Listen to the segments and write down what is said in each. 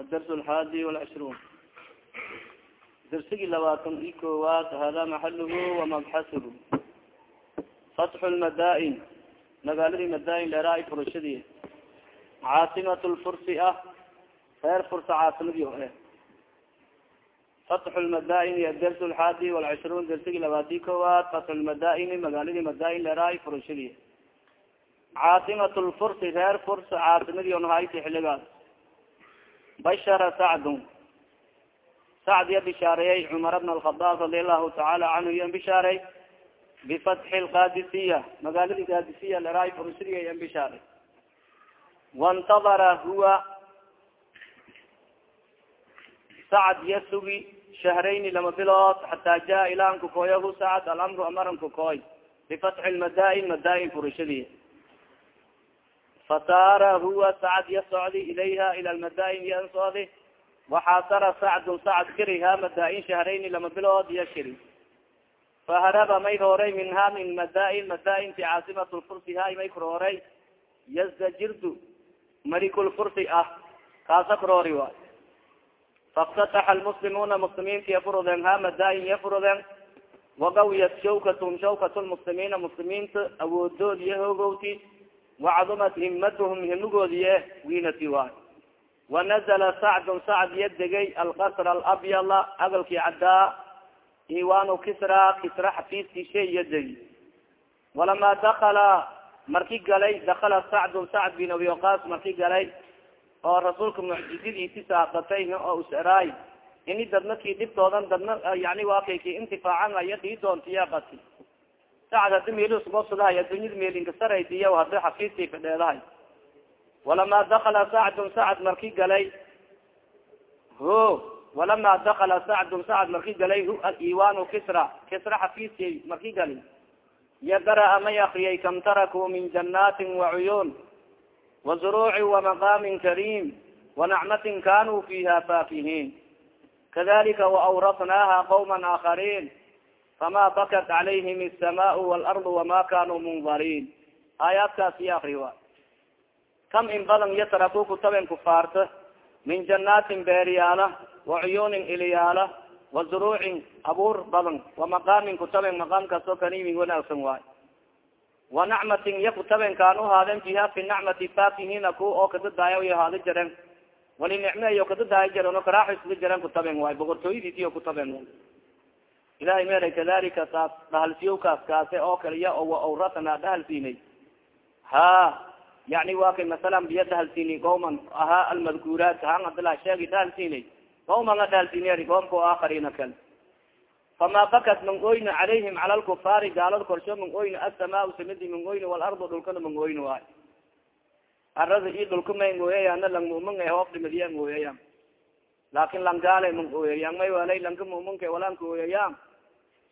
adars alxaadi walcishruun darsigii labaatan i koowaad hada maxaluhu wamabxasuhu fatxu lmadaain magaaladii madaain dheeraa i furashadii caasimat lfursi ah reer fursa caasimadii hore fatxu lmadaain iyo adars alxaadi walcishruun darsigii labaat i koowaad fatxu lmadaaini magaaladii madaain dheeraa i furashadii caasimatu lfursi reer furs caasimadi onhaysi xiligaas bashara sacdu sacd ya bishaareeyey cumar bna alkhadaab radi allahu tacaala canhu yan bishaarey bifatxi lqadisiya magaaladi qadisiya leraay fursidiga yan bishaarey wantadara huwa sacd ya sugi shahrayni lama bilood xataa jaa ilaanku kooyahu sacd alamru amaranku kooy bifatxi lmadaain madaain furishadiya fasaara huwa sacd ya socdi ilayha ila lmadain yan socdi waxaasara sacdun sacd kiriha madain shahrayni lama bilood ya kiri faharaba may rooray minha min madain madainti caasimat lfursi hay may kurooray yazdajirdu malikulfursi ah kaasa kuroori waay faftataxa lmuslimuuna muslimiinta yafuruden ha madain yafuruden wagawiyat shawkatum shawkat lmuslimiina muslimiinta awoodood iyo hoogowti wacdumat himadhm himigoodiye winati waay wanazla sacdun sacd ya degay alqasr alabyala agalkii caddaa iwanu kisra kisra xafiiskii shay ya degi walama dakala marki galay dakala sacdun sacd bin abi waqas marki galay oo rasuulka mucjizadiisi saaqatay oo useraay ini dadnakii dhibtoodan dadna yani waa ki intifaacan aya dhii doontiya bati sacd hadi meelusgobsadahay addunyada meelinkasaraydiya hadi xafiiskay fadheedahay walama dakala sacdun sacd marki galay ho walama dakala sacdun sacd marki galay aliwanu kisra kisra xafiiskay marki gali yadara may akriyay kam tarakuu min janaatin wacuyuun wazuruuci wamaqaamin kariim wanacmatin kanuu fiha faakihiin kadalika waawrasnaaha qawma aakariin fama bakat calayhim الsamaء wاlarض wama kanuu mundariin aayaadkaas iyo akri wa kam in badan yatraku kutaben kufaarta min janaatin beeriyaala wacuyuunin iliyaala wazuruucin abuur badan wamaqaamin kutaben maqaam kasto kanimin wanaagsan waay wanacmatin ya kutaben kaan uhaaden fiha fi nacmati faakihina ku oo kadadaaya haada jaren wali nicme iyo kadadaaya jaren o karaaxisda jaren kutaben waay boqortooyadiisiyo kutaben ilahay meelay kadalika taas dhahalsiyowkaas kaase oo kaliya oo waawratana dhahalsiinay ha yani wa kay masalan biya dhahalsiini qawman ahaa almadkuuraat haan adala sheegi dhahalsiinay qawman a dhahalsiiniyari qoomka o aakarina kale fama bakat man oyna calayhim cala lkufaari gaalada korsho man oyna asamaau samadi man oyna walardu dhulkana man oyna waay. Arada i dhulka may ngooyayana lang mumin e hoof dhimadiya ngooyaya laakin lang gaale man ooyayaan may walay lanka muminka walaan ka ooyayaan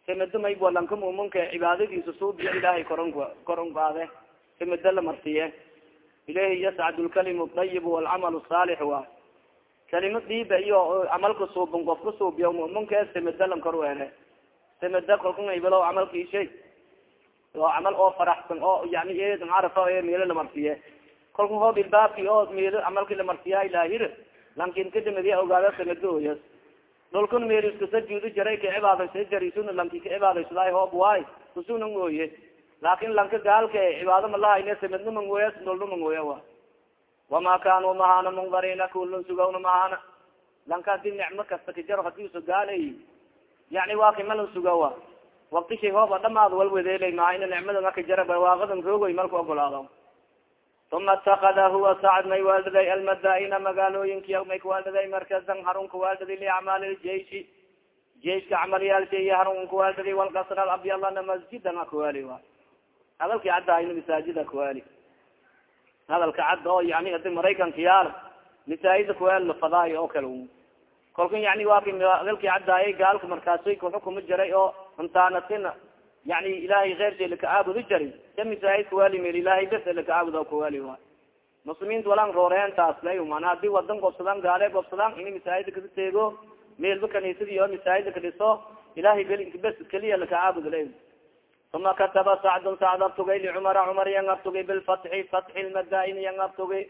samado maybo lanka muminka cibaadadiisa suubiya ilahay koron koron qaade samado la marsiye ilahi yascad lkalimu ayib walcamal saalix waay kalima diiba iyo camalka suubin qofka suubiya muminka samado lan kor weele samado kolka ibalo camalki shay oo camal oo faraxsan oo yani carafa meelo lamarsiye kolka hoob ilbaabki oo meelo camalki lamarsiya ilaahir lankin kadamadiya ogaada samado oyas dhulkun meel iskasajuudi jaray ka cibaadaysa jarisuna lanki ka cibaadaysaday hoob waay kusuna ngooye laakin lanka gaalka cibaado malahayne samadna mangooya dhulna mangooya wa wama kanuu mahana mundarina kulun sugawna mahana lanka hadi nicmo kasta kajaro haddii usa gaalay yani waa kay malan sugawa wakti shay hooba dhamaad walwadeelay maa ina nicmada maka jara barwaaqadan roogoy malka ogolaado uma itakada huwa sacd may waaldaday almadaina magaalooyinki may kawaaldaday markazan harun kawaaldaday liacmaali ljeishi jeiska camalyaalshay harun kawaaldaday walkasr alabyalana masjidan akawaali waay hadalki caddaayna masaajida kawaali hadalka cad oo yani adi maraykanka yaal masaajida kawaali lafadaayo oo kale kolka yani waa ki hadalki caddaayay gaalka markaasay kuxukuma jaray oo intaanatina yani ilahay keyrsa lakacaabudi jari sa masaajid kawaali meel ilahay bes lakacaabud kawaali waay muslimiinta walaan rooreen taas lay mana haddii wadan gobsadaan gaale gobsadaan ini masaajida kada teego meelba kaniisadi oo masaajida kadhiso ilahay bes keliya lakacaabud lay uma kataba sacdun sacd abtugay licumara cumar yang abtugay bilfatxi fatxi lmadain yang abtugay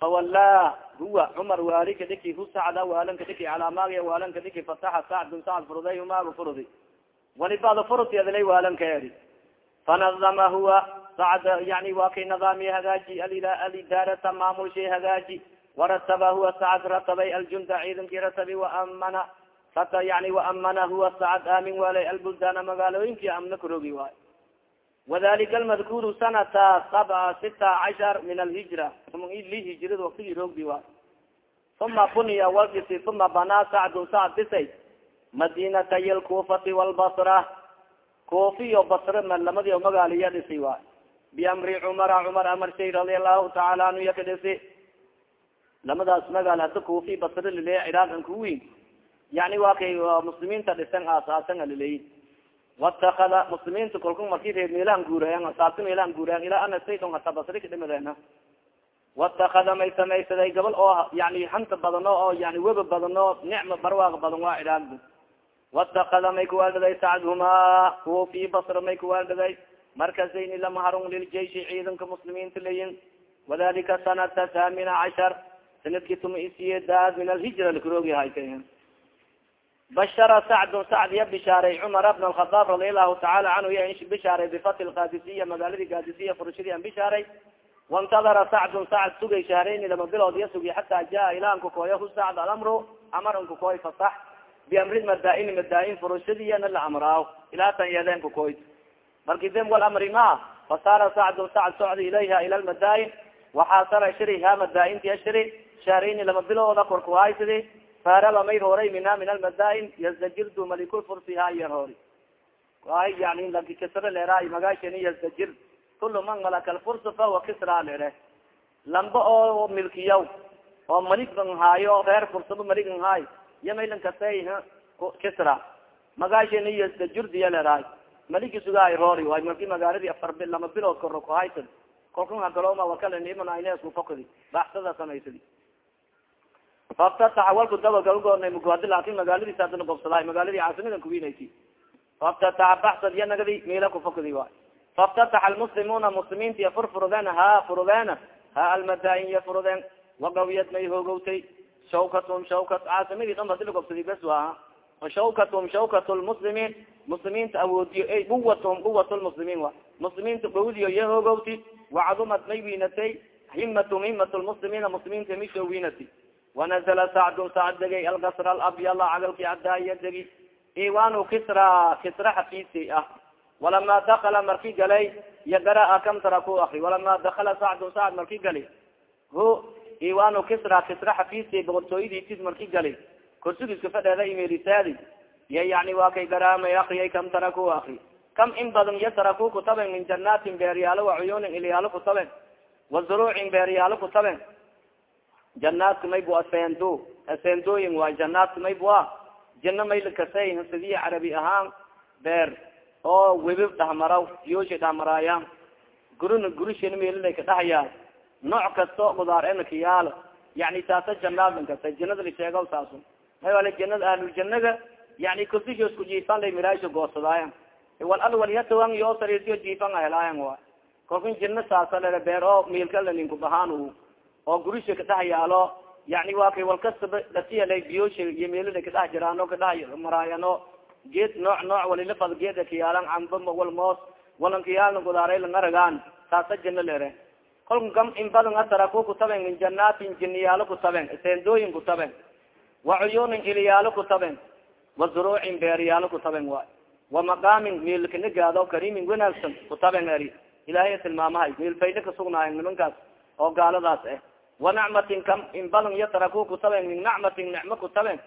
fawalaa huwa cumar waali kadhiki hu sacda waalan kadhiki calaamaagya waalan kadhiki fataxa sacdun sacd furuday humaaga furudi walibada furudkeedalay waalan ka eri fanadama huwa sacd yani waa kay nidaamiya hagaaji alidaarata maamulshay hagaaji. Warataba huwa sacd ratabay aljunda ciidankii ratabi waamana ata yani waamana huwa sacd aamin waalay albuldaana magaalooyinkii amna karogi waay. Wadalika almadkuru sanata sabca sita cashar min alhijra. Li hijrad waktigii roogdi waay. Uma buniya waldisi uma banaa sacdun sacd disay madinatay lkufati walbasra kufiyo basre lamadi magaaliya dhisi waay biamri cumara cumar amarshay radia allahu taala anhu yaka lamadaas magaal hada kufi basre liley ciraaq an kuwiin yani wa kay muslimiinta dhisan aasaasan aliley watakada muslimiinta kolka marki reer meelahan guurayan asaabta meelahan guurayan ilaa ana saydon hata basri kadhimadeena watakada may samaysaday gabal oo yani hanta badano oo yani weba badano nicma barwaaq badan waa ciraaqda watakada may kuwaaldaday sacdhumaa kufi basra may kuwaaldaday markasayni lama harun liljeishi ciidanka muslimiinta layin wadalika sanata thamina cashar sannadkii tuma isiyedaad min alhijra lakaroogi hayka bashara sacdun sacd ya bishaaray cumar bn alkhadaab radia lahu tacaala canhu ya bishaaray bifati lqadisiya magaaladii kadisiya furashadii an bishaaray waintadara sacdun sacd sugay shahrayni lama bilood ya sugi xataa jaa ilaa ankukooya hu sacd alamru amar ankukooy fasax biamri madaini madain furashadiyana la amraaw ilaa tan yadeen kukooy marki dem wal amri ma fasaara sacdun sacd socda ilayha ila lmadain waxaasara shiri ha madainti ashri shahrayni lama bilooda korkuhaysidi faraba may hooray mina min almadain yazdajirdu malikul fursiha yar hoori ay yani laki kisra leeraay magaashani yazdajir kulu man malaka lfursa fahuwa kisra lere lamba oo milkiyaw oo malik ban haayo reer fursaba malik an kasey kisra leeraay maliki sugaay roori way marki magaaladi afar bil lama bilood koro kuhaysan kolkan hagaloma wakalanimanainesku fokdi baxsada samaysadi faftataxa walku dabagalgoornay mugadi laakin magaaladiis adana gobsadaay magaaladii caasimadan kuwinaysi faftataxa baxsad iya nagadi meela kufokdi waay faftataxa almuslimuuna muslimiinta furfurudeen ha furudeen ha almadain ya furudeen wagawiyad may hoogowtay shawkatum shawkat caasimadii dhan hadi lagobsadi bes waa shawkatum shawkat lmuslimiin muslimiinta awoodiyo ey quwatum quwat lmuslimiin wa muslimiinta gawdiyo ya hoogowti wacdumad may wiinatay himatum himat lmuslimiina muslimiinta misho wiinati wanazla sacdun sacd degay algasr alabyala cagalki cadaaya degi iwanu kisra kisra xafiisi ah walama dakala marki galay iyo garaa kam tara ku akri walama dakala sacdun sacd marki gali hu iwanu kisra kisra xafiisi boqortooyadiisis marki gali kursigiska fadheeda imelisaadi iya yani waa kay garaamay akriyay kam tara ku akri kam in badan iyo taraku kutaben min janaatin beeryaalo wacuyunin ilyaalo kutaben wazuruucin beeryaalo kutaben janaadka may bu asendo asendooyin waay janaadka may bua jina may lakasay sidii carabi ahaan beer. Oo webi dhahmaraw yosha dhahmaraayaan gurina gurishana meelilay ka dhahayaa nooc kasto gudaar ena kayaalo yani taasa janaadlan kasa janada la sheega saasu may wala janada ahluljanaga yani kusisho isku jiifan lay miraasho goosadaayan wal al walyatawan yo sariirtiyo jiifan ahelaayan wa kolkan jina saasa lele beer oo miilka la ninku bahaan oo gurisha kadhex yaalo yani waa kay walkastaba lasiyala biyosha iyo meelada kadhex jiraano kadhex maraayano. Geed nooc nooc walilafad geeda kayaalan camba wal moos walan kayaalna gudaaray langaragaan taasa jina lere kolka gam in badan ataraku kutaben min janaatin jiniyaalo kutaben sendooyin kutaben wa cuyuunin iliyaalo kutaben wa zuruucin beeriyaalo kutaben waay wa maqaamin meelkanagaado kariimin wanaagsan kutaben eri ilaahay tilmaamahay meelfayda kasugnaaya nimankaas oo gaaladaas ah wanacmatin kam in badan iyo taraku kutaben min nacmatin nicmo kutaben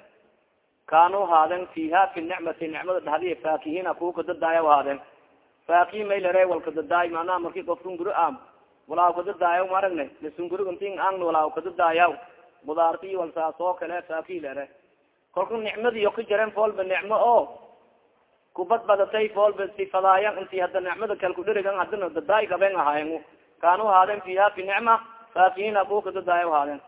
kaanuu haaden fiha fi nicmati nicmada dhahdiya faakihina kuwa kadadaaya haaden. Faaki may lare wal kadadaay manaa marki kofkan guri am walaa kadadaayaw maragne lasunguri intin ang walaa kadadaayaw budaarti wal saas oo kale faaki lare kolka nicmadiyo ka jaren foolba nicmo oo kubad badatay foolba sifadaayan inti hada nicmada kal kudherigan hadina dadaay gaben ahaayen kaanuu haaden fiha fi nicma faakihina kuwa kadadaaya haaden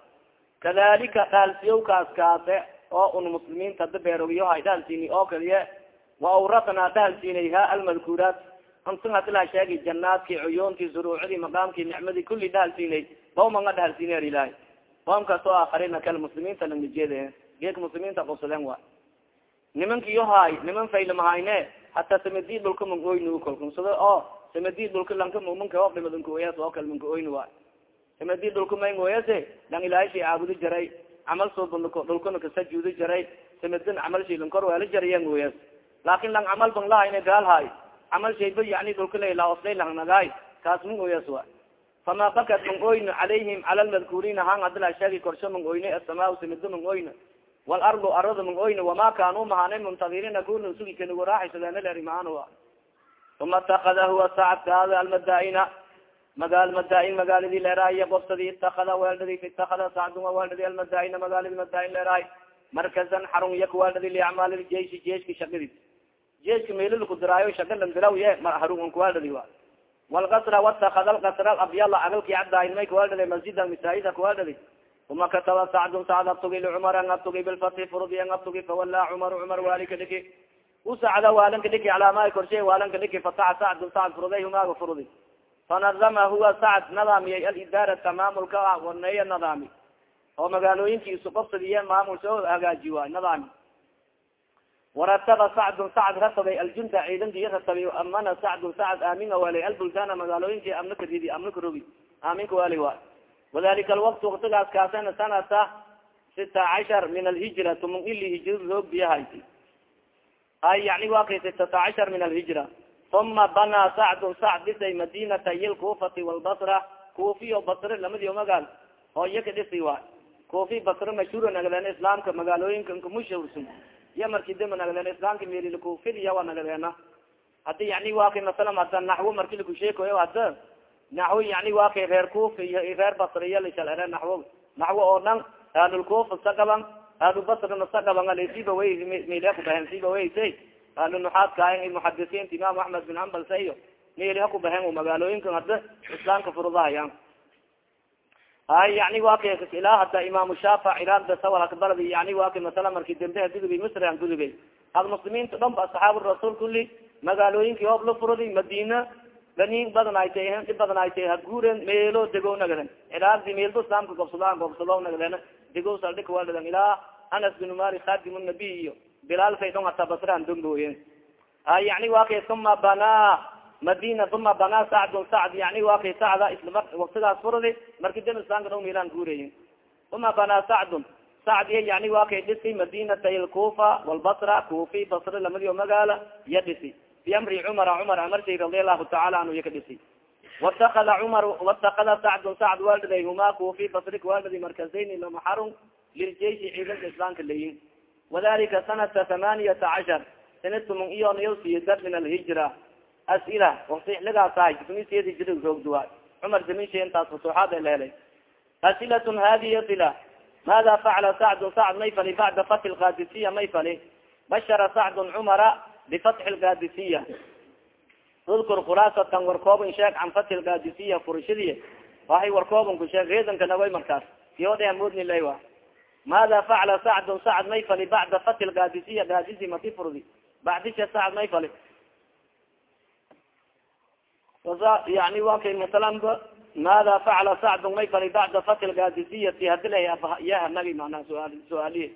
kadalika dhaalsiyowkaas kaase oo un muslimiinta hada beerogiyo hay oo kaliye wa awratnaa dhahalsiinay ha almadkuuraat antun hadila sheegi janaadki cuyuunti suruucdii maqaamki nicmadii kuli dhahalsiinay bawmanga dhahalsiiner ilahay qom kasto aakarina kale muslimiinta langajeede geek muslimiinta qobsadeen wa. Nimanka iyo haay niman faylamahayne hata samadi dhulka mang oyni kolkun sida o samadi dhulka lanka muminka o dhimadanka oyas oo kale manka oyni waay samadi dhulka mang oyase lang ilaahay shay caabudi jaray camal suubandako dhulkana kasajuudi jaray samadin camal shay lankor waala jarayan oyas. Laakin lang camal bang lahayne gaal haay camal shayba yani dhulka la oslay langnagaay kaas mang oyas waay. Fama bakat mang oyno calayhim cala lmadkuuriina han hadila sheegi korsho mang oyne asamaa samado mang oyno walardu arada mang oyno wama kanuu mahane muntadiriina kuna sugi kanigu raaxaysadeenaleri maano uma itakada huwa sacad kaada almadaaina magaal madaa-in magaaladi leerahay qobsadi itakada weeldhadi itakada sacdun wa weeldhadi almadaaina magaaladi madaa-in leerahay markazan xarun yak weeldhadi liacmaali jeishi jeeshka shaqadis jeeshka meelada ku diraayo shaga lan diraw ye harun kuweeldhadi wa walkasra watakada alkasra abyala agalki cadaayin may kuweeldhadi masjidan masaajida kuweeldhadi uma kataba sacdun sacd abtugi licumar an abtugi bilfati furudi an abtugi fawalaa cumar cumar waalika dhiki. Usacda waalanka dhiki calaamaha korshe waalanka dhiki fataxa sacdun sacd furuday humaaga furudi fanadama huwa sacd nadaamiyay alidaarata maamulka waneeya nadaami. Oo magaalooyinki isu qabsadiye maamul soo hagaaji waay nadaami warataba sacdun sacd ratabay aljunda ciidanki ratabay amana sacdun sacd aaminga waalay albuldaana magaalooyinki amna kadidi amna karogi aaminka waali waay wadalika alwakt waktigaas kaasana sanata sita cashar min alhijra tumun ili hijra roog biyahayti ay yani wa kay cashar min alhijra uma banaa sacdun sacd dhisay madinata iyo lkufati walbasra kufiyo basre lamadiyo magaal oo iya ka dhisi waay kufi basre mashhuura nagadeena islaamka magaalooyinka nka iya marki dama nagadeena islaamka meri kufid wa nagadeena hadi yani wa kay masalan hada naxwo marki lakusheekoyo hada naxwo yani wa kay reer kufa iyo reer basre iya lashal naxwo naxwo oo dhan ahlulkufa saqaban ahlubasrna saqaban alsiba way mele kubahen siba wayse ahlunuxaadka muxadisiinta imam axmed bin hambal sa iyo meli ha ku bahen magaalooyinka hada islaamka furudahayaan ay yani wa ka ilaa shaafic iraada sawal hakbaradi yani wa ka masala marki dembeha gudubay misr an gudubay ad muslimiinta dhan ba asxaab rasuul kuli hoob la furudi madina ganin badan ay tay dhib badan ay tay haguuren meelo dego nagaden iraadi meelba islaamka gobsadaan gobsado nagaden dego saldhika waladan ilaa anas bin mali khadim nabiy iyo bilaal say dhon hata basran dongoyen ay yani wa kay uma banaa madina uma banaa sacdun sacd yani wa kay sacda isla waktigaas furadi marki dan islaamka dhon meelaan guureyin uma banaa sacdun sacd iya yani wa kay dhisi madinata lkufa walbasra kufi basra lamadiyo magaala iya dhisi. Bi amri cumara cumar amarsi radi allahu taala anhu iya ka dhisi. Watakada cumar watakada sacdun sacd waaldaday huma kufi basri waaldaday markazayni lamaxarun liljeishi ciidanka islaamka leyin wadalika sanata thamaniyata cashar sanadkumun iyonayosiyadar min alhijra as'ila wakti xiligaasay kumisiyad hijra roogduwa cumar zaminsha intaas futuuxaad la helay asilatun hadihi sila maada facala sacdun sacd may fali bacda fatxi lqadisiya may fali bashara sacdun cumara bifatxi lqadisiya udkur khulaasatan warkoobin sheeg can fatxi lqadisiya furashadii waxay warkoobin ku sheeg reedanka naway markaas. Iyodha moodni lay wa maada facala sacdun sacd may bacda fati lqadisiya qadisi maki furdi bacdisha sacd may yani wa kay masalanba maada facala sacdun may fali bacda fati lqadisiyati hadi la yaha nabi manaa suaal su'aaliye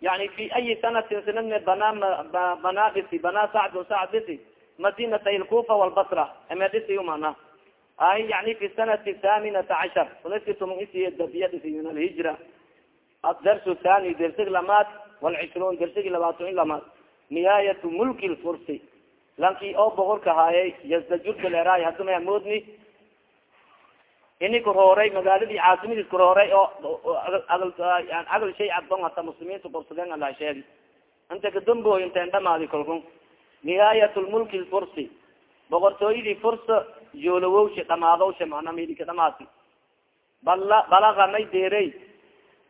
yani fi ayi sanatin sinadne banaa banaa banaa sacdun sacd dhisi madinata lkufa walbasra ame dhisi mana ay yani fi sanati thaminata cashar sanadki tuman isiy dabiya min alhijra. Adars thani dersig lamaad walcishruun dersigi labaatan i lamaad. Nihaayat mulki lfursi lanki oo boqorka haayay yasdajurka leeraay haduma moodni. Ini kurooray magaaladii caasimadiis kurooray oo agal shay cadon hata muslimiinta korsadeen ala inta kadamboy inten dhamaadi kolkun. Nihaayat lfursi boqortooyadii fursa yoolawowsha dhamaadowsha mana midika dhamaati bala balaga may deerey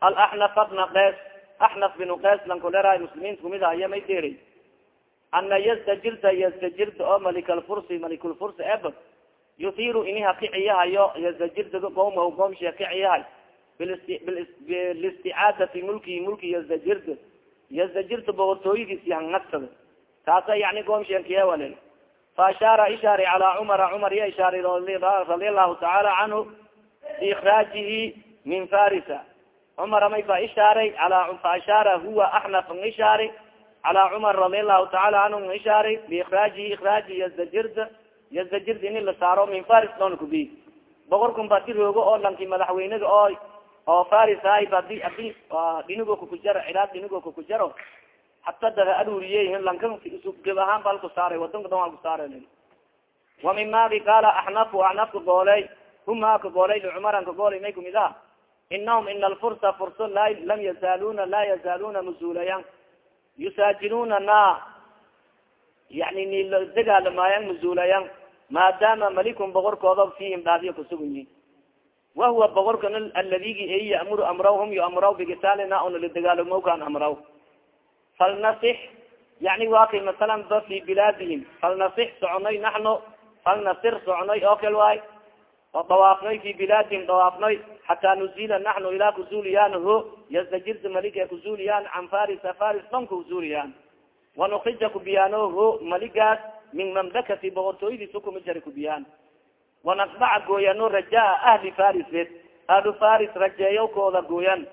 alaxnaf bna qes axnaf binu qes lankuleeraay muslimiinta kumid ahaya may deerey ana yastajirta yastajirta oo malikalfursi malikulfursi eb yutiru ini hakiciyahayo yastajirta qowmahu qoomshi hakiciyahay bilisticaadati mulkihi mulki yastajirta yastajirta boqortooyadiis yahanagsada taasa yani qoomshiankiewalen faashaara ishaari calaa cumara cumar ya ishaari radia allahu tacaala canhu biikraajihi min farisa cumara may ba ishaaray ala faashaara huwa axnaf ishaari calaa cumar radia allahu tacaala canhu ng ishaari biikraajihi ikraaji yazdajirda yazdajird ini la saaro min faris doona kubi boqorkun badi roogo oo lanki madaxweynaga oo oo faris hay badi adi dhinigo kakujaro ciraaq dhinigo kakujaro hata dada aruriye lanka geb ahaan ba alku saaray wadanka dan alku saara wa min maagi qaala axnafu axnafka gooley huma ka goolay licumaran ka goolay may kumid ah inahum ina alfursa furso la lam yazaaluna laa yazaaluna masuulayan yusaajiluna na yani nilo degaalamayan masuulayan maadaama malikun boqorkooda fihim dhaadiyo kusugan yihiin wahuwa boqorkana aladigi ay yamuru amraw hum yoamraw bigitaalina ona ladegaalomowkan amraw falnasix yani wa masalan ba bilaadihim falnasix soconoy naxno falnasir soconoy oo waay oo dawaafnoy fi bilaadihim dawaafnoy xataa nuzila naxnu ilaa kuzuuliyaan ho yazdajirda malika kuzuuliyaan can farisa faris dhanka kuzuuliyaan. Wanukrija kubiyaano ho maligaas min mamlakati boqortooyadiisa kuma jara kubiyaan. Wanasbaca gooyano rajaa ahli farised ahlu faris rajeeyawkooda gooyan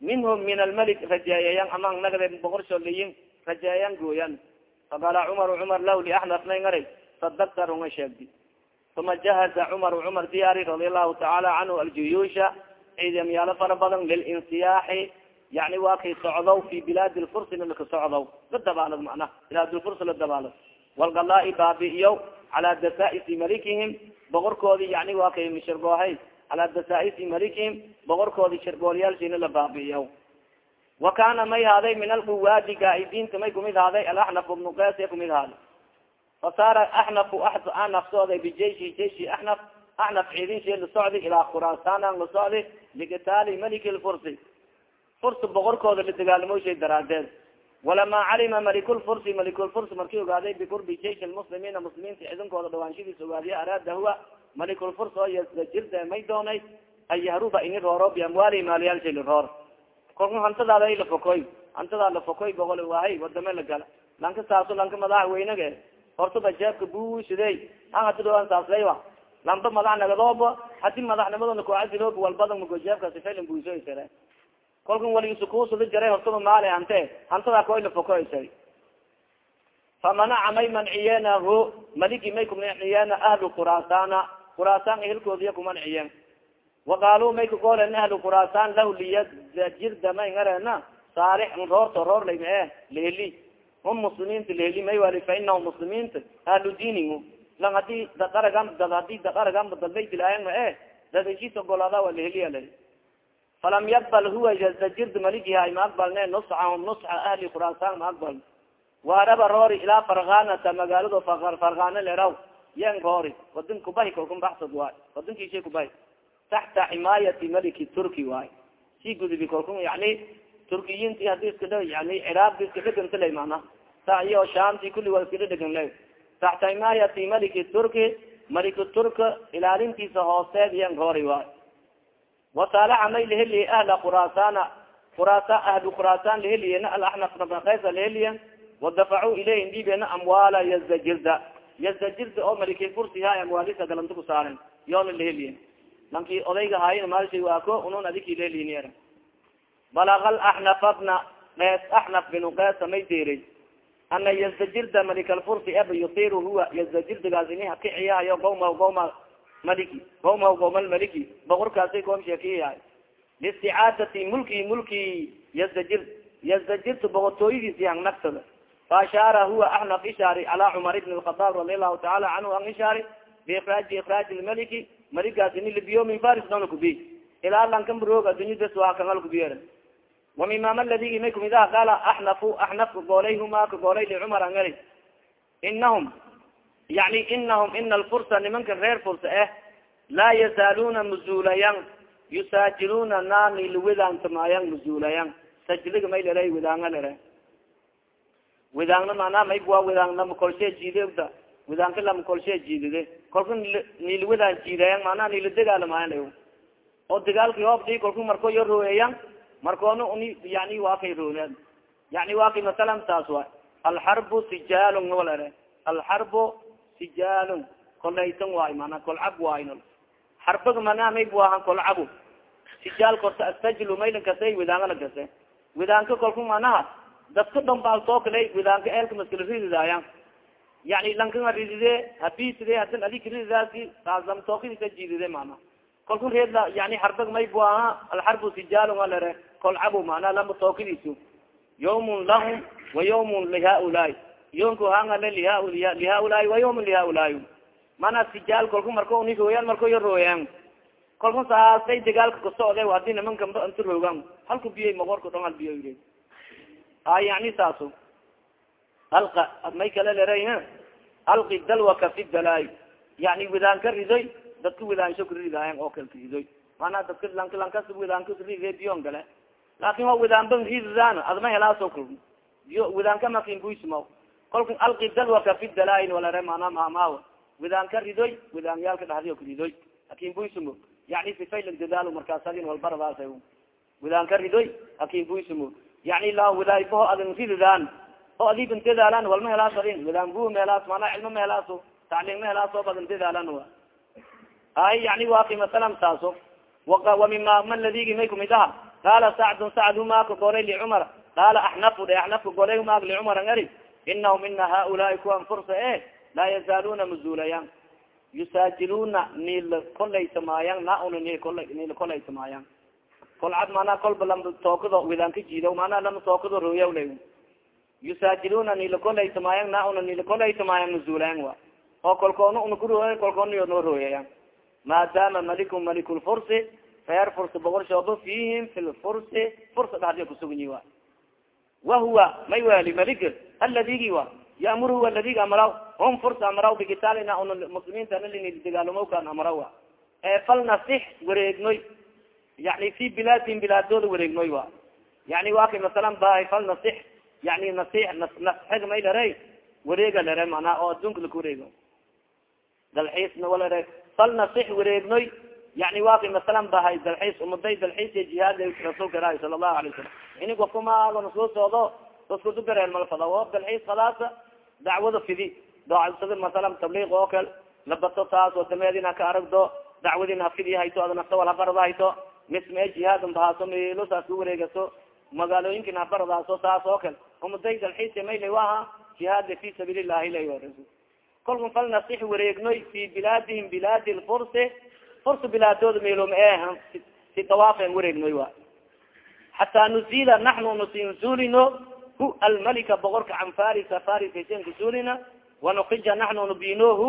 minhum min almalik rajeeyayan ama nagde boqorsholeyin rajeeyan gooyan faqala cumar cumar law liaxnaf nayngaray sadakta runga sheegdi uma jahaza cumar cumar diyaari radia allahu tacaala canhu aljuyuusha ciidamyaalo fara badan lilinsiyaaxi yani waa kay socdow fi bilaadi lfursina laka socdow la dabaalad macnaha bilaadlfurs la dabaalad walgalaa baabi'iyo calaa dasaisi malikihim boqorkoodi yani waa kay mishirgoohay calaa dasaisi malikihim boqorkoodi shirgoolyaalsina la baabi'iyo wa kana may haaday min alquwaadi gaa'idiinta may kumid haaday alaxnaf bnu qes kumid haaday fasaara axnafu axnaf socday bijeishi jeishi axnaf axnaf ciidin shee la socdi ilaa khuraasanan la socdi ligitaali maliki lfursi furs boqorkooda la dagaalamo shay daraadeed walama calima malikulfursi malikulfurs markii ogaaday bikurbi jeish lmuslimiina muslimiinta ciidankooda dhawaanshadiis ogaadiye araada huwa malikulfurs oo yasdajirda may doonay an yahruba ini rooro biamwaali maaliyaalshay la roor kolka hantadaada la fokoy hantadaa la fokoy boqol wahay wadame la gala lanka saaso lanka weynage an hadi dhawaan saaslaywa lamba madax nagadooba haddii madaxnimadona kucasiloob walbada mago jeebka sifaylan buusoysare kolkan waliisukusada jaray hortada maali hante. Hantadaa koyla fokoysay famanaca may manciyeen ho maligi may kumanciyeen ahlu khuraasana. Khuraasaan ehelkoodiya kumanciyeen waqaalu may kagoolen ahlu khuraasaan lah liyajirda may ngareena. Saalix roorto roor layma e leheli hum muslimiinta leheli may wali fa inahum muslimiinta ahlu diining lang haddii dadaragam dad haddii dadaragamba dadbay dilaayan dad heshiis ogolaada waa leheliya la falam yaqbal huwa yazajirda maligihay ma aqbalne nuscahum nusxa ahli khuraasaan ma aqbal waaraba roori ilaa farkanata magaalado farkana leraw yan roori wadan kubahi kalkun baxsad waay wadankiishay kubahi taxta ximaayati maliki turki waay si gudubi kalkun yani turkiyiinti haddii iska yani ciraaqdi iska dheganta lay mana sa iyo kuli waa iskala dhegan lay taxta ximaayati maliki turki maliki turka ilaalintiisa hooseed yan roori waay wasaalaxa may laheliye ahla khuraasana khuraasa ahlu khuraasaan laheliyena alaxnaf nabakaysa laheliyen wadafacuu ilayhim dhiibena amwaala yazdajirda yazdajirda oo maliki fursiha amwaalisa galanta ku saaren yoona laheliyen lanki odayga haayin maalshay waako unun adiki laheliyin balaga laxnafadna qees axnaf binu qeesa may deeray ana yazdajirda malikalfursi eba yusiru huwa yazdajirdigaas ini hakiciyahayo gawma gawma maliki gawma gawmal maliki boqorkaasay goom sheekiyahay liisticaadati mulki mulki yazdajir yazdajirta boqortooyadiisi hang nagsada faashaara huwa axnaf ishaari calaa cumar ibn lkhadaab radi allahu tacaala canhu ang ishaari biikraaji ikraaji lmaliki maligaas ini libiyo min faris dona kubi ilaa lankan broog addunyades waa kangal kubiyer wamimam ladigi may kumid ah qaala axnafu axnaf ka goolay huma ka goolay licumar angari inahum yani inahum ina alfursa nimanka reer fursa eh laa yazaaluna muzuulayan yusaajiluna naani liwidaantamayan muzuulayan sajliga may lera widaanga lere widaangna manaa maybua widaang lama kolshee jiidda widaanka lama kolshee jiidide kolka niliwidaan jiidayan manaa nila degaalamayan oo dagaalki hoobdi kolka marko yo roeyan markoona uni yani waa kay rooneen yani waa kay masalan taas wa alxarbu sijaalun wal ere alxarbu sijaalun kolaytan waayo mana kolcab waayn xarbag mana may buahan kolcabo sijaal korta astajlu maylan kase widaangana kase widaanka kolku manaha dadka dhon baaltoo kale widaanka eelka maskala rididaayan yani lankanga ridide habiside hadin adik rididaasi lamtookidika jidide mana kolku reed yani xarbag may buaha alxarbu sijaalun alere kolcabo mana lama tookidisu yawmun lahum wa yawmun lihaulaai yonku hangale liha wa yawmun lihaulaai mana sijaal kolku marka ni rooyaan marka yo rooyaan. Kolku saasay dagaalka kasocde haddii nimanka inta roogan halku biyay moqorka dhon hal biyo ire a yani saaso alqa may kala leray alqi dalwaka fi dalaay yani widaanka ridoy dadka widaansho karidaayan oo kal ridoy mana dadka lanka lankas widaanka ride biyon gale. Laakin waa widaanban rididaan adma helaaso kul biyo widaanka makin buisma kolka fi dalaayin walare mana maamaawa widaanka ridoy widaanyaalka dhahdiyo karidoy laakiin buismo yani sifaylag dadaalo markaasadin walbaradaas widaanka ridoy laakiin buismo yani la widaaybaho adin rididaan oo adiban dadaalan walma helaas adin. Widaan bu mahelaas mana cilmo ma helaaso tacliim ma helaaso badan dadaalan wa ay yani waki masalan saaso wamima ma ladigi may kumid aha qaala sacdun sacd humaaka golay licumar qaala axnafu de axnafka golay humaak licumar eri inahum ina haulaai kuwan fursa e laa yazaaluna mazuulayan yusaajiluna niil kolaysamaayan nauna nil niil kolaysamaayan kolcad mana kolba lama tookado widaanka jiido mana lama tookado rooyawla yusaajiluna niila kolaysamaayan nauna niila kolaysamaayan mazuulayan wa. Oo kolkoona una kurooya kolkoona noo rooyayan maadaama maliku malikulfursi reer fursi boqor fihim fi lfursi fursa dhadiya kusuganyi wa wahuwa may wali malik aladigi wa yamur huwa ladigi amraw hum fursa amraw bikitaalina una muslimiinta nalini dagaalumawkan amraw e fal nasix wareegnoy yani fi bilaadin bilaadooda wareegnoy wa yani waki masalan ba fal nasix yani nasi nasxig may lere wareega lere mana oo adduunka laka wareego dalxiisna walere fal nasix wareegnoy yani waki masalan bahay dalxiis umaday dalxiis iyo jihaad rasuulka ilaahi sala allahu alay wasalam ini gofka maago nasku soodo daskudu gareen malfada o dalxiis fadaasa dacwada fidi. Docsada masalan tabliiq oo kale labato taas oo dameedina ka aragdo dacwadina fidi hayto ada nafta wal habarada hayto. Misme jihaadan bahaaso milo saas ku wareegaso. Magaalooyinkin habaradaaso saas oo kale. Umaday dalxiis mayla waaha jihaada fi sabiil illahi la kolka fal nasix wareegnoy fi bilaadihim bilaadi lfursi fursa bilaadooda melom e si dawaafen wareegnoy wa xataa nuzila naxnu nusinzulino hu almalika boqorka can farisa farisaysen kusulina wanukija naxnu nubinohu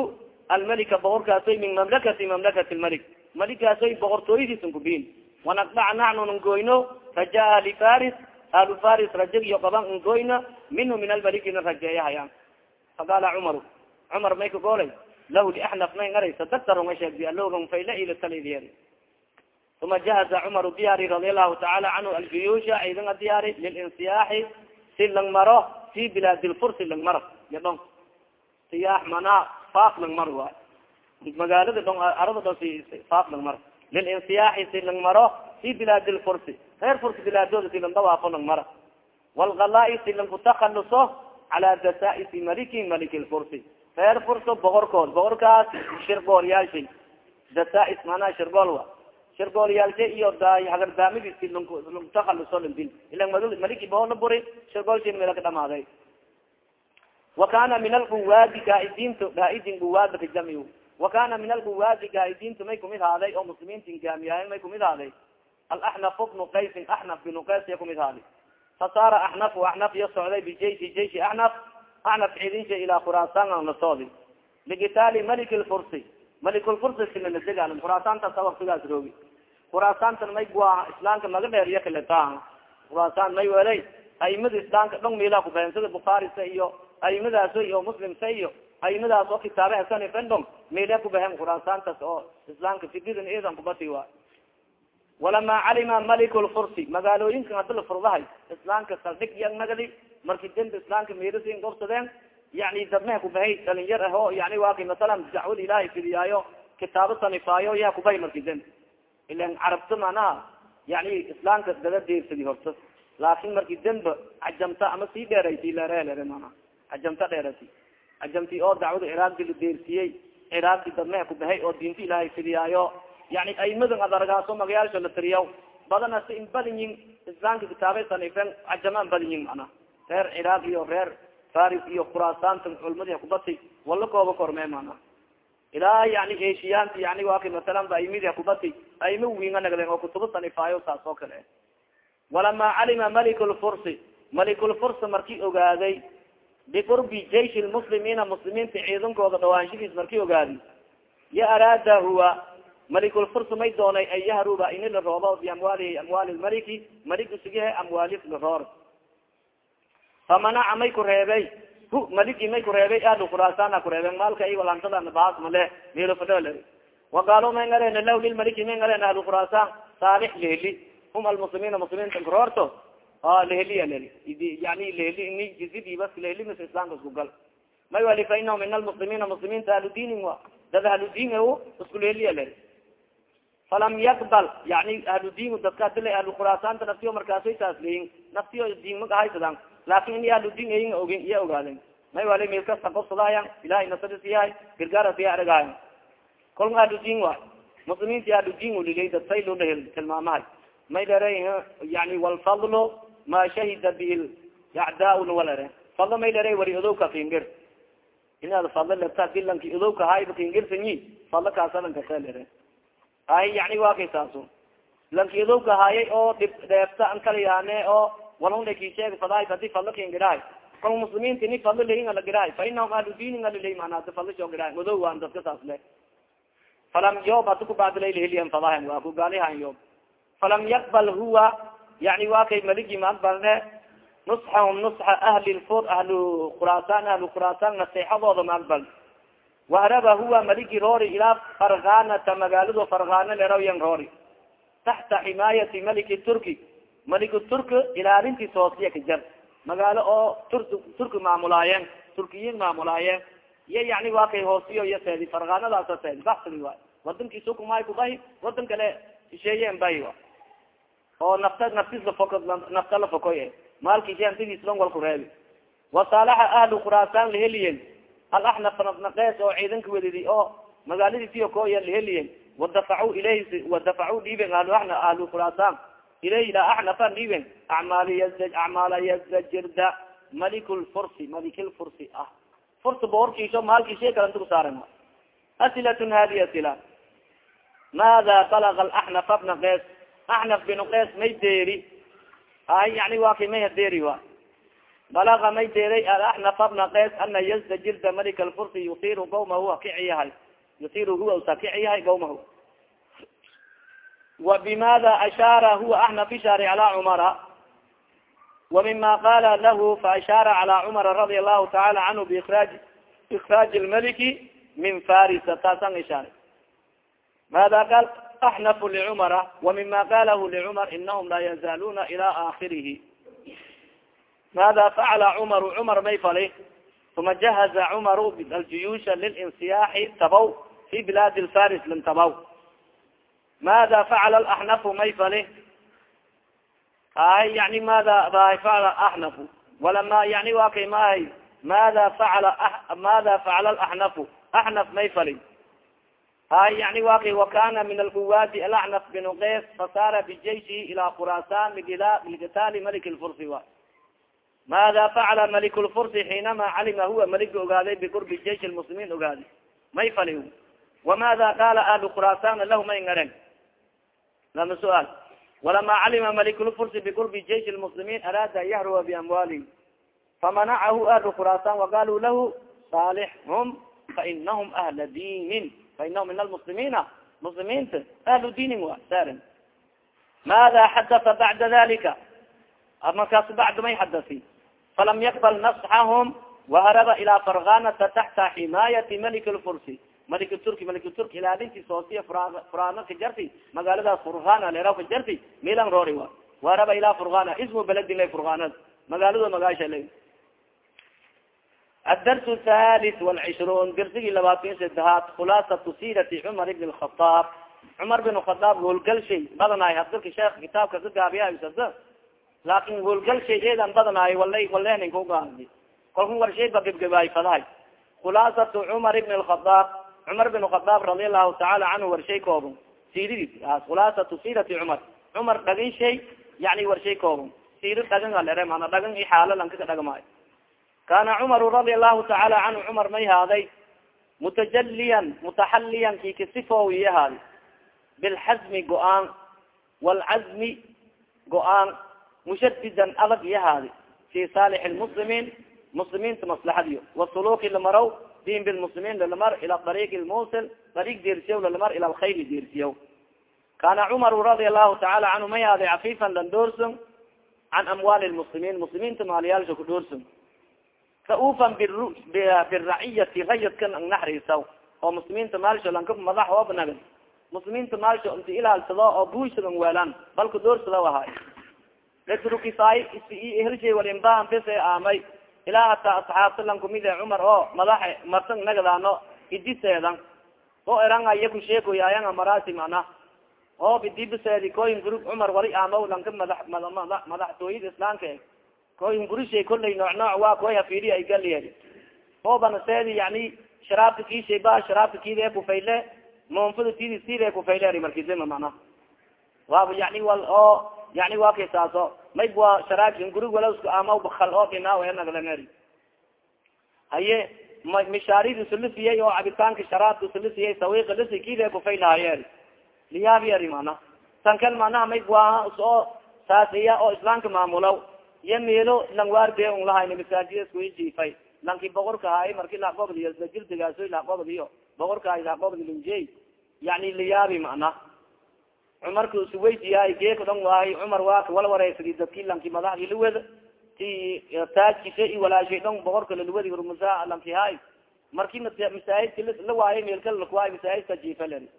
almalika boqorkaasoy min mamlakati mamlakati lmalik malikaasoy boqortooyadiisan kubin wanaqdaca naxnu nungoyno rajaa ahli faris ahlu faris rajag iyo qaban ungoyna minhu min almalikina rajeeyahayaan. Faqala cumaru cumar may ka goolay. Lahu liaxnaf may ngaray. Sadaktarunga sheegdi alogan fayla ila talidiyar uma jahaza cumaru diyaari radia allahu tacaala canhu aljuyuusha ciidanga diyaari lilinsiyaaxi si lang maro fi bilaadi lfursi lang maro. Yadhon siyaax mana faaq lang maro wa magaalada dhon arada dhon si faaq lang maro. Lilinsiyaaxi si lang maro bilaadi lfursi reer furs bilaadooda si lang dawaafo lang si lang kutakhaluso cala dasaisi maliki maliki lfursi reer furso boqorkood boqorkaas shirgoolyaalshay dasais manaa shirgool wa. Shirgoolyaalsha iyo hagardaamidis takhaluso lindil ila maliki bola buri shirgoolsha mela ka dhamaaday wa kana min alquwaadi gaaidinto gaaidin guwaada kajami wa kana min alquwaadi gaaidinto may kumid haaday oo muslimiinta ingaamiyaayen may kumid haaday. Alaxnaf bnu qaysin axnaf binu qays ya kumid haaday. Fasaara axnaf axnaf iyo socday bijaysi jayshi axnaf axnaf ciidinsha ilaa khuraasan an lasoodi ligitaali malik lfursi malikulfursi silana degaalan khuraasaantaasa waktigaas roogi khuraasaantan may bua islaamka naga dheer iyo kale taa khuraasaan may welay aimada islaamka dhong miila kubahen sida bukhaarisa iyo aimadaas iyo muslimsa iyo aimadaas oo kitaabe hasan fendong miila kubahen khuraasaantas oo islaamka fikidan idan kubati wa walama calima malik lfursi magaalooyinka hada la furdahay islaamka saldhig iya nagadi marki denta islaamka mirasin gobsadeen yani dadmeha kubahay dhalinyar ah oo yani waki masalan dacwada ilahay fidiyaayo kitaabo sanifaayo yaa kubahay marki dent ilan carabta manaha yani islaamka dada deersadi horta. Laakin marki denba cajamta ama sii dheeraysi leerelere mana cajamta dheerasi cajamti oo dacwada ciraaqdi la deersiyey ciraaqdi dadmeha kubahay oo diinta ilaahay fidiyaayo yani aimadan adargaaso magayaalsho la tiriyaw badana si in badan yin islaamka kitaabay sanifen cajamaan badan yin mana reer ciraaq iyo reer faris iyo khurasaanta culmadi kubati wala kooba korme mana ilaa yani eshiyaanta yani waki masalan aimidi kubati aima winga nagden oo kutuba sanifaayo saas oo kale. Walama calima malik lfursi malikulfurs markii ogaaday biqurbi jaish lmuslimiina muslimiinta ciidankooda dhawaanshidiis markii ogaadi ya araada huwa malikulfurs may doonay an yahruba ini la roobo biamwaalihi amwaali lmaliki malik usigihe amwaali laroor famanaca may ku reebay. Hu may ku reebay. Ahlu khurasana kureeben maalka ay walantada baas male melo fadhol waqaalo may ngaren lah lilmaliki may ngaren ahlu khurasan saalix lehli hum almuslimiina muslimiinta kuroorto leheliya leli yani leheli ini jizidi bas leheli mis islamka isku gal. May wali fa inahum min almuslimiina muslimiinta ahlu wa. Dad ahlu diin isku leheliya leli falam yaqbal yani ahlu diin dadka ahlu khurasanta naftiyo markaasay taas naftiyo diin magahaysadan laakin ini ahlu diin ayin ogin iya ogaaden may wali meel kasta qobsadaayan ilahay nasaris yahay gargaarasiya aragahayan kolka ahlu diin wa muslimiinti ahlu diin lilay dad say loo lahel tilmaamahay may dere yani walfadlo ma shahida bi acdaauna walere fadlo may dere wari odowka kingir inaad fadlo leta dilanki odowka hayba kingirsanyi fadlo kaasalankaa lere ay yani wa kay saaso lanki odowka hayay oo dhib dheefta an kala yaane oo walhuna kisheeg fadaay hadi fadlo kingirahay kal muslimiinta ni fadlo leyin ala girahay fa inahum ahlu diinin alilay mana adi fadlo soo girahay odow waan dadka saas le falam yoob adi kubacdalaylheliyan fadahan waa ku gaalihan yoob falam yaqbal huwa yani wa kay maligi ma aqbalne nusxahum nusxa ahli lfur ahlu khurasan ahlu khurasan naseexadooda ma aqbal waharaba huwa maligi roori ilaa farganata magaalado fargana lerayan roori taxta ximaayati maliki turki maliki turki ilaalintiis hoosliya ka jar magaalo oo tur turki maamulaayeen turkiyiin maamulaayeen. Iyo yani wa kay hoosiyo iyo seedi farganadaasa seedi. Baxsigi waay. Wadankiisu kumay kubahi wadan kale shisheeyen bahi wa oo nafta naftis lafoko nafta lafokoy maalkisi antidiis dhan wal ku reebi. Wasaalaxa ahlu khurasan laheliyen alaxnaf nafnaqees oo ciidanka wedidi oo magaaladiisiyo koya laheliyen wadafacu ilayh wadafacu dhiiben ahlu ahlu khurasan ilayh ila axnafa dhiiben acmaal acmaala yazajirda malik lfursi malik lfursi ah fursi boorkiiso maalkiisi kalanta kusaaren asilatun hadi asila maada balaga alaxnaf bna qees axnaf binu qees may deeri ay yani wa kay may hadeeri wa balaga may deeray alaxnaf bna qees ana yazdajirda malik lfursi yusiru qawmahu akiciyahay yusiru huwa usakiciyahay qawmahu wa bimada ashaara huwa axnaf ishaari cala cumara wa mima qala lahu faashaara cala cumara radia allahu taala canhu biikraaj ikraaji lmaliki min farisa taasan ishaari mada qal axnaf licumara wamima qalahu licumar inahum la yazaaluna ila akhirihi mada facala cumaru cumar may fali jahaza cumaru aljuyuusha lilinsiyaaxi tabaw fi bilaadi lfaris lintabaw mada facala axnafu may fali ay yani mada facala axnafu walama yani wa kay maahay mada facala mada facala axnafu axnaf may fali hay yani wa kay wakana min alquwaadi alacnaf bin qeys fasaara bijaysihi ila khurasan ligitaali malik lfursi wa mada facala malik lfursi xiinama calima huwa maliga ogaaday biqurbi jaysh lmuslimiin ogaadi may fali wamada qaala ahlu khurasana lahu may ngaren lama suaal. Walama calima malik lfursi biqurbi jaysh lmuslimiin araada an yahruba biamwalihi famanacahu ahlu khurasan waqaluu lahu saalix hum fainahum ahla diinin fainahum min almuslimiina muslimiinta ahlu diinin wa sarin mada xadata bacda dalika markaas bacd may xadasi falam yaqbal nasxahum waharaba ilaa farganata taxta ximaayati malik lfursi malik turki malik turki ilaalintiis hoosiya furano ka jarti magaaladaas furgana leeraw ka jarti milan roori wa. Waharaba ilaa furgana ismu beledin la furganad magaalado magaasha la adars halis walcishruun dersigii labaatan sadehaad khulaasatu sirati cumar ibn lkhataab cumar bin khadaab howlgalshay badanaay hadalka sheekh kitaabka ka gaabiya laakin howlgalshay eedan badanaay wala walenin kugaadi kalku warshay ba gebgebaay fadahay khulaasatu cumar ibn lkhadaab cumar bin khadaab radi allahu tacaala canhu warshay kooban siiradiis khulaasatu siirati cumar cumar dhagin shay yani warshay kooban siiro dhagan alere mana dhagan i xaalo lankaga dhagmaayo kana cumaru radi allahu tacaala canhu cumar may haaday mutajaliyan mutaxaliyan ki kasifoow iya haadi. Bilxazmi go'aan walcazmi go'aan mushadidan adag iya haadi. Fi saalix lmuslimiin muslimiinta maslaxadiyo. Wasuluki lamarow din bilmuslimiin lalamar ila ariiq lmusil ariiq deersiyaw lalamar ila alkhayr deersiyaw kana cumaru radia allahu tacaala canhu may haaday cafifan lan doorson can amwaali lmuslimiin muslimiinta maaliyaalsha ku doorson raufan biraciyati rayadkan ang naxriisaw oo muslimiinta maalsho lanka madax oobnaga muslimiinta maalsho inta ilaalsado oo buulshadan weelaan balka doorsada ahaay ladrukisaay helshay walimbahan bese aamay ilaa hataa asxaabta lan kumide cumar oo madax marsan nagadaano idiseedan. Oo eranga iya kusheekoyaayanga maraasi mana. Oo bidibiseedi koyin gurub cumar wali aamaw lanka madax madaxtooyada islaamka koyin gurishay kollay nooc nooc waa koy hafidi ay galiye oo banaseedi yani sharaabka kishay ba sharaabka kide kufayle moonfada tidi side kufayle markisema mana. Waaba yani wal oo yani waa kay saaso mayb waa sharaabkin gurig walawska ama bakal oo dhinaa enaglaner haye mishaaridi sulifiyay oo cabitaanka sharaabka sulifiyay sawiqa lisi kide kufaylahaye liyaabiari mana. Tankal manaha mayb waa oo saasiya oo islaamka maamulaw iyo meelo langwaarde un lahayni masaajida iskuijiifay lanki boqorka haay marki laqobdi jildigaaso laqobdiyo boqorka hay laqobdi linjey yani liyaabi mana cumarka suweydiyaay geeka dhan waahay cumar waa ka wala wareysadi dadki lanki madaxdi lawed ti taajkisa i walaashay dhan boqorka lalawedi rumusa lanki haay marki masaajidka la waayo meelkal lakuwaay masaajidka jiifa leri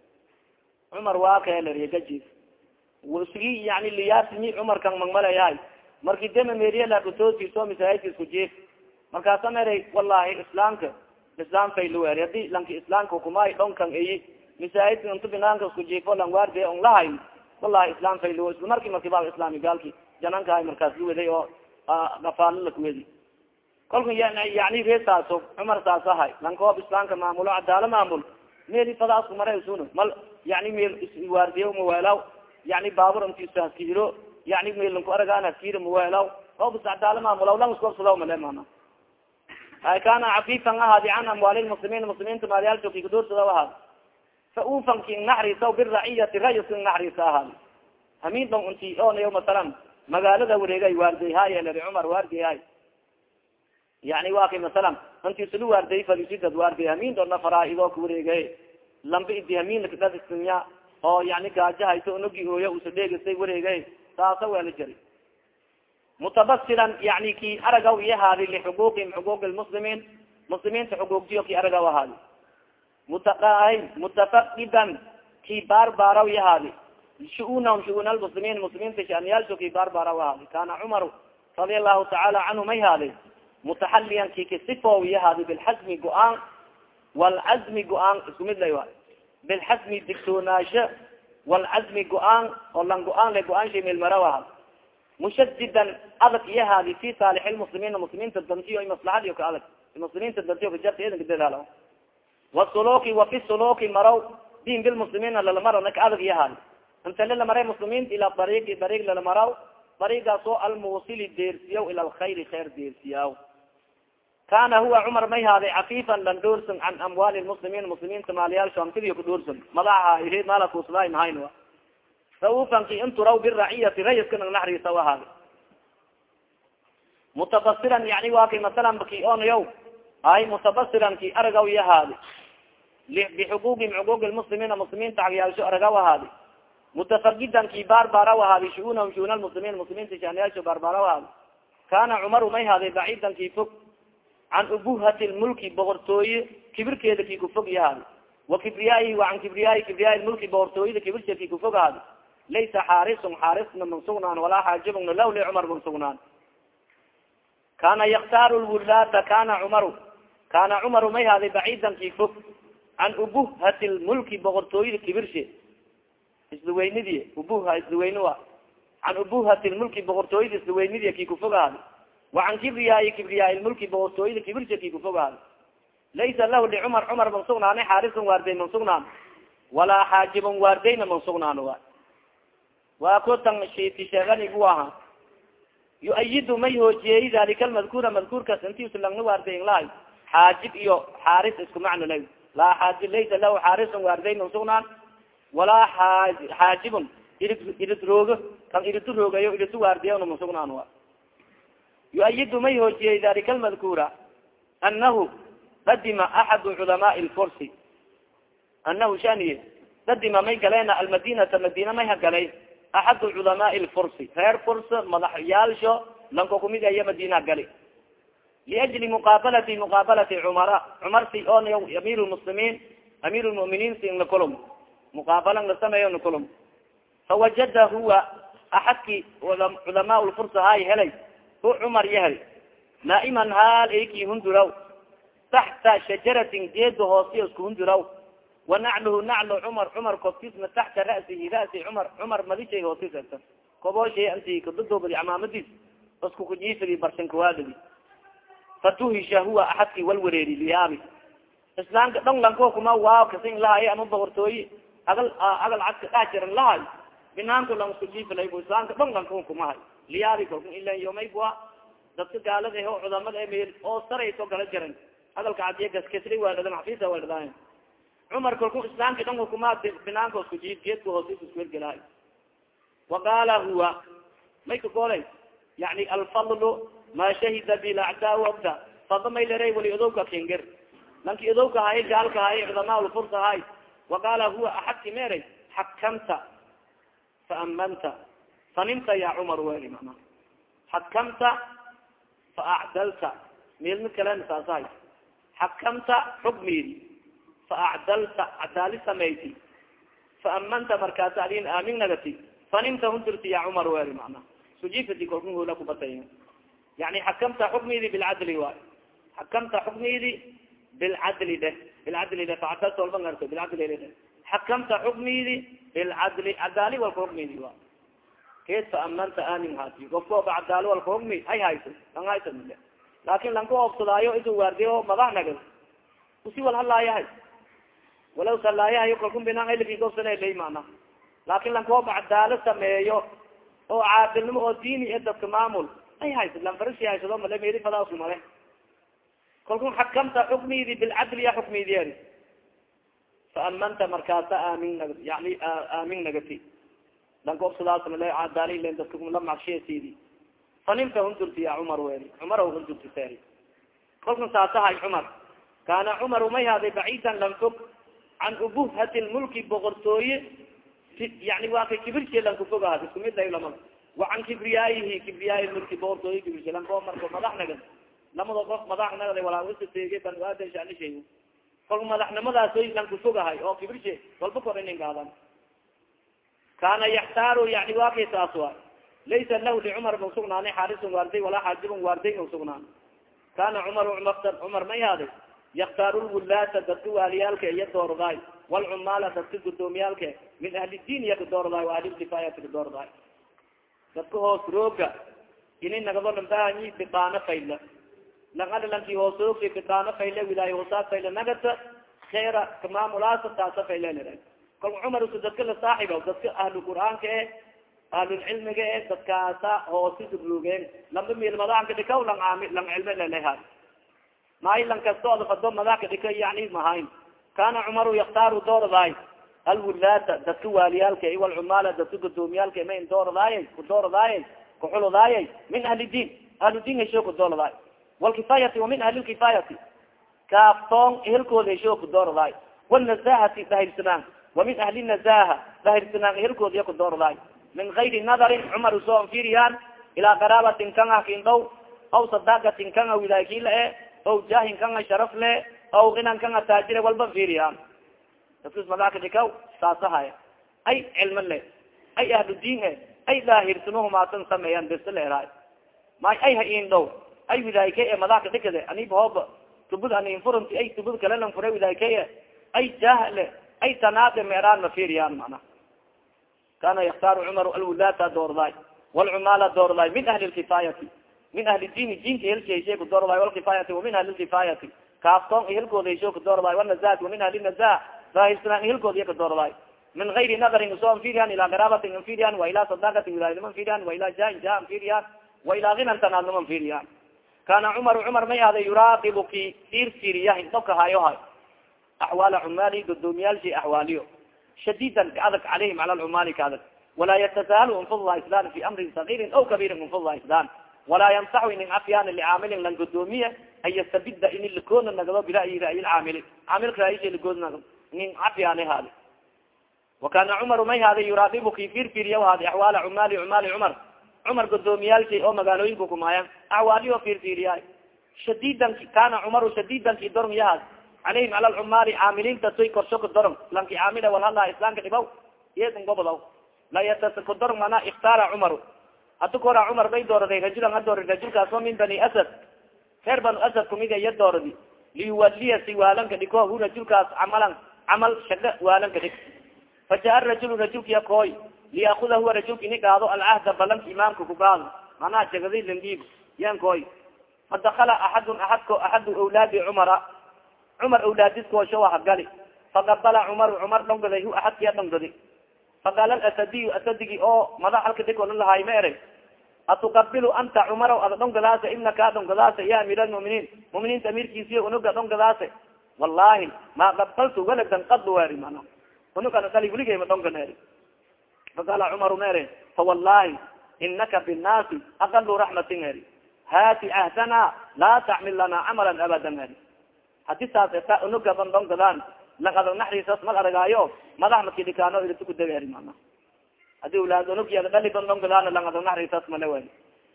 cumar waa ka leri gajiif sigi yani liyaasimi cumarkan magmalayahay marki dema meriya lakutoosiso masaajidka isku jiif. Markaasa meray wallahi islaamka islaam fayluwer haddii lanki islaamka hukumaay dhonkan iyi masaajidka inta binaanka isku jiifo langwaarde on lahayn wallahi islam fayluwer isla marki marki ba islaami gaalki janankahay markaas luweday oo gafaalo lakuwedi kolka yani ree saaso cumar saas ahay lankoob islaamka maamulo cadaalo maamul meli fadaasku mara sun mal yani meel waardiye mawelaw yani baabur intisaskiro yani meelnku aragaan haskiro mawelaw oobis cadaalo maamulaw lang iskobsadaw male mana ay kana cafifan ahaadi can amwaali lmuslimiin muslimiinta maaliyaalshoki kudoorsada ahaad faufan king naxriisa biraciyati rayis king naxriisa ahaadi hamin dong inti onayo masalan magaalada wareegay waarday hayelari cumar waarday hay yani masalan inti isla waarday fadisidad waarday hamin dona faraaidoo ka wareegay lamba idi hamin kadadisnya oo yani gaajahayso onogi ooya usa dheegisay wareegay saasa weela jari mutabasiran yani ki aragaw i ahaadi lixuquuqihim xuquuq lmuslimiin muslimiinta xuquuqtiyo ki aragaw ahaadi mutaqahin mutafaqidan ki baarbaaraw i ahaadi shu'unahum shu'un almuslimiin muslimiinta shaniyaalsho ki baarbaaraw ahaadi kana cumar radia allahu tacaala canhu may haadi mutaxaliyan ki kasifoow i ahaadi bilxasmi go'aan walcazmi go'aan isku mid lay waay bilxasmi digtoonaasho walcazmi go'aan oo lan go'aan le go'aan shay meelmaraw ahaadi mushadidan adag iyo haadi fi saalix lmuslimiina muslimiinta dantiyo maslaxadiyo ka adag muslimiinta dantiyo kajarta edanka dadaalo wasuluki wa fi suluki maraw. Din bilmuslimiina lalamaro naka adag iyo haadi inta lalamare muslimiinta ila ariiqi dariiq lalamaraw dariigaas oo almuusili deersiyaw ila alkhayri khayr deersiyaw kana huwa cumar may haaday cafifan lan can amwaali lmuslimiin muslimiinta maaliyaalsho antidiyo ka doorsan madaxa iri maala kuusadaay mahayn raufanki inturaw biraciyati rayiska nag naxriisa ahaadi mutabasiran yani waa kay masalan ay mutabasiran ki aragaw i ahaadi bixuquuqihim xuquuq lmuslimiina muslimiinta xagyaalsho aragaw ahaadi. Mutafagidan ki baarbaaraw ahaadi shu'unahum shu'un almuslimiin muslimiinta shaaniyaalsho baarbaaraw ahaadi kana cumaru may haaday baciidan ki fog can ubuhati lmulki boqortooye kibirkeeda ki kufog i ahaadi wa kibriyaahi wa can kibriyaahi kibriyaai mulki boqortooyada kibirkeeda ki kufog ahaadi. Laysa xaarisun xaarisna man walaa xaajibna law cumar man sugnaan. Kana lwulaada kana cumaru kana cumaru may haaday baciidan ki fog can ubuhati lmulki boqortooyada kibirshe isluweynidii ubuha isluweyni a can ubuhati lmulki boqortooyada isluweynidii ki kufog ahaadi wa can kibriyaai kibriyaai lmulki boqortooyada kibirshe ki kufog ahaadi laysa lahu licumar cumar man sugnaani xaarisun waarday walaa xaajibun waardayna man sugnaan wa waa ko tan shiti sheeganigu aha yu-ayidu may hoojiyey dalika almadkuura madkuurkaas intiis langna waardayn lahay xaajib iyo xaaris isku macno la laa xaajib laysa lahu xaarisun waarday man sugnaan walaa xaajibun irid irid roogo kan iridu roogayo iridu waardiya man sugnaan wa yu-ayidu may hoojiyey dalika almadkuura anahu qadima axadu culamaai lfursi anahu shaniye qadima may galeena almadinata madina may hagalay axadu culamaai lfursi reer furs madaxyaalsho lanko kumid aya madina gali liajli muqaabalati muqaabalati cumara cumar si on amir lmuslimiin amir lmuminiin si na kulum muqaabala la sameeyo na kulum fawajada huwa axadki culamaa lfurs hay helay hu cumar yahel naa'iman haal eki hunduraw taxta shajaratin geeda hoosiyo isku hunduraw wanacluhu naclu cumar cumar kobtisna taxta ra'sihi ra'si cumar cumar madishay hoosis egta kobooshay anti kadadobadi camaamadiis isku kujiifadi barsankawaadadi fatuhisha huwa axadki wal wareeri liyaabi islaamka dhon lanko kuma waa kasin lahay anu boqortooyi agal agal cadka dhaa jiran lahay. Binaanku lang isku jiifilay bu islaamka dhon lanko kumahay liyaabi kalku ilan yomay bua dadka gaalada ho cudamada meel oo sarayso gala jiran. Hadalka cadiya gaskasri waadhadan xafiisa waadhadaayan cumar kalku islaamki dhan hukuma binaanka isku jiif geedka hoos iskuergelaay wa qaala huwa may ka goolay yani alfadlu ma shahida bilacdaa may lere wali odowka kinger lanki odowka hay gaalka hay cudamaa lfursa hay. Wa qaala huwa axadki meeray? Xakamta faamanta fanimta ya cumar weli mana. Xakamta faacdalta meelma kalen saasahay xakamta xukmiidi faacdalta cadaali samayti faamanta markaasa adin aamin nagati. Fanimta hunturti ya cumar weli mana. Sujifati kolkun yani xakamta xukmidi bilcadli waay xakamta xukmidi bilcadli dheh bilcadli dheh facdalta walba ngarto bilcadli dheh xakamta xukmidi bilcadli cadaali walka xukmidi wa. Keed faamanta aamin haati gofkooba cadaali walka xukmi ay hayso an haysa mile laakin lanka oobsadaayo isu waardiyo madax nagad usi wal halaayahay walaw salaayahay kalkun binaan ilki gofsana lay mana laakin lankooba cadaalo sameeyo oo caadilnimo oo diini e dadka maamul ay haysa lanfarisi haysado male meri fadaasku male kalkun xakamta xukmidi bilcadli ya xukmidi eri faamanta markaasa aamin nag yani aamin nagati lanka obsadaas male cadaali len dadka la macsheesidi fanimta hundurti ya cumar weli cumar hundurti seri kalkun saasahay cumar kaana cumar may haaday baciidan lanfog can ubuhati lmulki boqortooye yani waa kay kibirse lanku fogaha isku mid ay lamada wa can kibriyaayihi kibriyaay mulki boqortooye kibirse lanko marko madax nagad lamada qof madax nagada walaasateege ban aadan shanishay kol madaxnimadaasoy lanku fogahay oo kibirse walba kor inin gaadan kaana yaxtaaru yani waa saas wa laysa lahu licumar man sugnaanay xaarisun waarday walaa xaajibun waarday man sugnaan kana cumar cumar may haaday yaktaaru lwulaata dadka waaliyaalka iya doordaay walcumaala dadka gudoomiyaalka min ahli diin iya kadoordaay wa ahlilkifaayati kadoordaay dadka hoos rooga ini nagado lambahanyi bidaano fayla. Langada lanki hoosoogi bidaano fayle wilaayo hoosaa fayla. Nagata kheera kamaamulaasa taasa faylena kal cumar usa dadka la saaxiba dadka ahlu qur'aanka e ahlulcilmiga e dadkaasa hoosi duruugeen. Lamba mil madaanka dhikaw lang aami lang cilme lelehay maayo lan kastooda fado dhika yani mahayn kana cumaru yaktaaru doordaay alwulaata dadka waaliyaalka walcumaala dadka gudoomiyaalka ma doordaay kudoordaay kuxuldaay min ahli diin ahlu diin hesho kudoordaay walkifaayati wa min ahli lkifaayati kaaftoon ehelkooda hesho kudoordaay walnazahati dahirsanaan wa min ahli nazaha dahirsanaan ehelkooda iya kudoordaay min gayri nadarin cumar u soo anfiriyaan ilaa qaraabatin kan ah kindhow aw sadaqatin kan a wilaakila e aw jahin kanga sharaf le aw inan kanga taajire walba firiyaan dadkas madaka dhikaw saasahaya ay cilmo le ay ahlu diin e ay daahirsanuhumaasan sameeyaan bes leeraay may ay ha in dhow? Ay widaayke e madaka dhikade anib hooba tubud anin furunti ay tubud kale lan fure widaayke ay jah le ay tanaade meeraan ma firiyaan mana kana yaktaaru cumaru alwulaata doordaay walcumaala doordaay min ahli lkifaayati. Min ahli diini diinka helkeshe kudoordaay walkifaayati wa min ahli lkifaayati. Kaaftoon ihilkoodaysho kadoordaay wanazaat wamin ahli naza daahirsanaan ihilkooda iya kadoordaay min gayri nadarin u soo anfiriyan ilaa garaabatin anfiriyan wa ilaa sadaqatin wilaayadnimo anfiriyan wa ilaa jaan ja anfiriyan wa ilaa ginan tanaadnimo anfiriyan kana cumaru cumar may ahday yuraaqibu ki fiirfiiriya hindhoka hayohay axwaala cumaali gudoomiyaalshi axwaaliyo shadidan kaadag calayhim cala lcumaali kaadag walaa yatasaahalu unfudha islan fi amrin sagiirin aw kabiirin unfudha islan walaa yamsaxu inin afyaan licaamilin lan gudoomiye an yastabida ini likoona nagdo bira'yi ra'yi lcaamili caamilka ra'yisha nagdo nin afyaane haadi wakana cumaru may haada yuraaqibu ki fiirfiiriya haadi axwaala cumaali cumaali cumar. Cumar gudoomiyaalshay oo magaalooyinka kumaaya axwaaliyo fiirfiiriyaay shadidan kana cumaru shadidanki dormiyahaas calayhim cala lcumaali caamiliinta soy korsho kadorong lanki caamila walhala islaamka dhibaw iyadin gobodaw la yatas kadorong mana ikhtaara cumaru. Hadu kora cumar bay dooraday rajulan ha doora rajulkaas oo min bani asad. Reer banu asad kumid iya dooradi liyuwaliya si waalanka dhiko hu rajulkaas camalan camal shaga waalanka dhig faja'a rajulu rajulkiya kooy liyakuda huwa rajulka ini gaado alcahda balanka imaamka ku gaado manaa jagadi langiib yan kooy fadakala axadun aadko axadu awlaadi cumara cumar awlaadiskoosho waa hagali faqabala cumaru cumar dhongaday hu axadkiya dhongadi faqaala asadiyu asadigi oo madax halka dhig ola lahaay ma eray atuqabilu anta cumaraw ada dhongadaase inaka dhongadaase ya amiir almuminiin muminiinta amiirkiisiy unuga dhongadaase wallahi ma qabaltu waladan qadlu eri mana unugana dali weligay ma dhongana eri faqaala cumaru ma ere fawallahi inaka binnaasi aqalu raxmatin eri haati ahdana laa taxmil lana camalan abadan eri hadi saas ta unuga ban dhongadaan langada naxriisas mal aragaayo madax makidhikaano iritukudag eri mana haddii ulaad unugyada dhali ban dhongadaan langada naxriisas male wen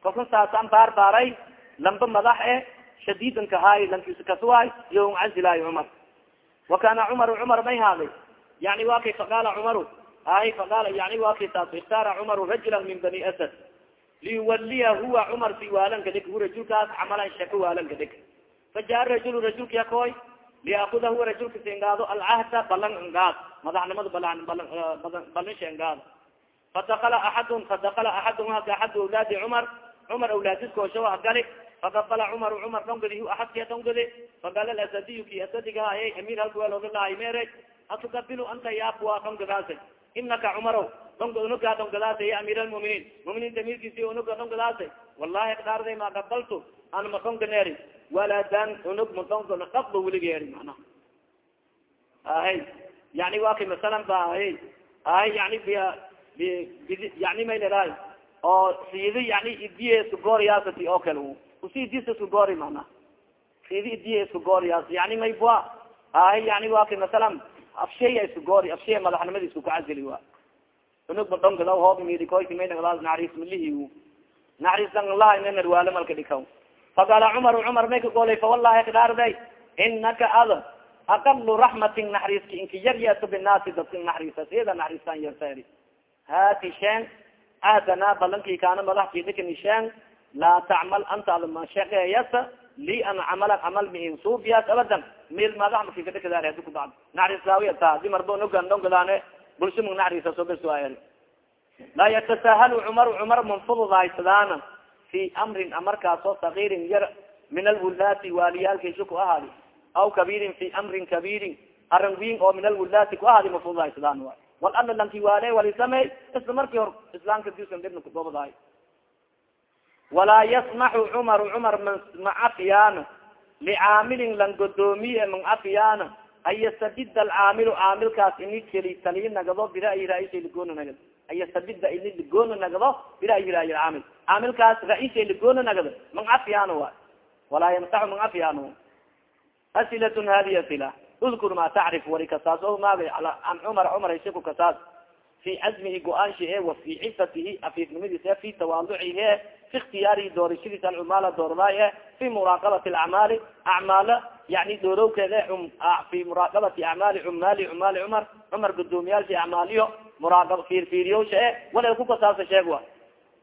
kalkun saasaan baar baaray lamba madax e shadiidan kahaay lankisukasuwaay iyo un cazilaay cumar wa kana cumaru cumar may haaday. Yani wa kay faqaala cumaru ay faqaala yani wa kay saas ikhtaara cumaru rajula min bani asad. Liyuwaliya huwa cumar si waalanka dhig hu rajulkaas camalan shaka waalanka dhig faja'a rajulu rajulkiya koy liyakuda huwa rajulka singaado alcahda balan ngaad. Madaxnimada balan balansha ngaad. Fadakala aadun fadakala aadun haka axad awlaadi cumar cumar awlaadiskoosho hagali faqabala cumaru cumar dhongadi hu aadkiya dhongadi faqala asadiyu ki asadiga ay amiir halkuweelodalahay mere atukabilu anta yaabua dhongadaase inaka cumaro dhong unuga dhongadaase ya amiir almuminiin muminiinta amiirkiisi unuga dhongadaase wallahi kdaarday ma qabaltu an madhonganeeri waladan unug madhongana qabba weligeeri mana ahay yani wa kay masalan ba ahay ahay yani yani may lerahay oo sidi yani idiye isku gooriyaasati oo kale usi idis isku goori mana sidi idiye isku gooriyaas yani may bua ahay yani wa kay masalan afsheya isku goori afsheya madaxnimadi isku kacazili wa unug madhongada hoob midikoyki may nagdaas naxariis malihi naxariisdanlaha ina narwaale malka dhikaw faqaala cumaru cumar may ka golay fawallahi kadaarday inaka ada aqalu raxmatin naxariiska inka yar yeeto binaasi dadka naxariisas ida naxariistan yartari hati sheen ahdana balankii kaana madaxkidikani sheen laa tacmal anta adma shaqeeyasa li an camala camal miin suubiyaas abadan mil madax makikadikadaar hadi kubacd naxariis laawiyata di marbo nogan dhongadaane bulsho mag naxariisaso bes waayari laa yatasaahalu cumaru cumar manfududhaysadaana fi amrin amarkaasoo sagiirin yar min alwulaati waaliyaalkiisu ku ahaadi aw kabiirin fi amrin kabiirin aran wiin oo min alwulaati ku ahaadi mafududhaysadaan waay wal alla lanki waale wali samey isla markii hor islaamka disan dhibna kudobadahay walaa yasmaxu cumaru cumar macafiyana licaamilin lan godoomiye macafiyana an yastabida alcaamilu caamilkaas ini keli taliyi nagado bira'yi ra'isha ligoona nagado. An yastabida ini ligoona nagado bira'yi ra'yi caamil caamilkaas ra'isha ligoona nagado. Macafiyano waay walaa yamsaxu macafiyano asilatun hadi asila udkur ma tacrif wari kasaas o maagay an cumar cumar ishaku kasaas. Fi cazmihi go'aanshi e wa fi cifatihi afiifnimadiis e tawaaducihi e fi ikhtiyaarihi doorashadiis alcumaala doordaay e fi muraaqabati alacmaali acmaalo yani doorowkeeda fi muraaqabati acmaali cumaali cumaali cumar cumar gudoomiyaalshi acmaaliyo muraaqab fiirfiiriyowsha e wala ku kasaasa sheeg wa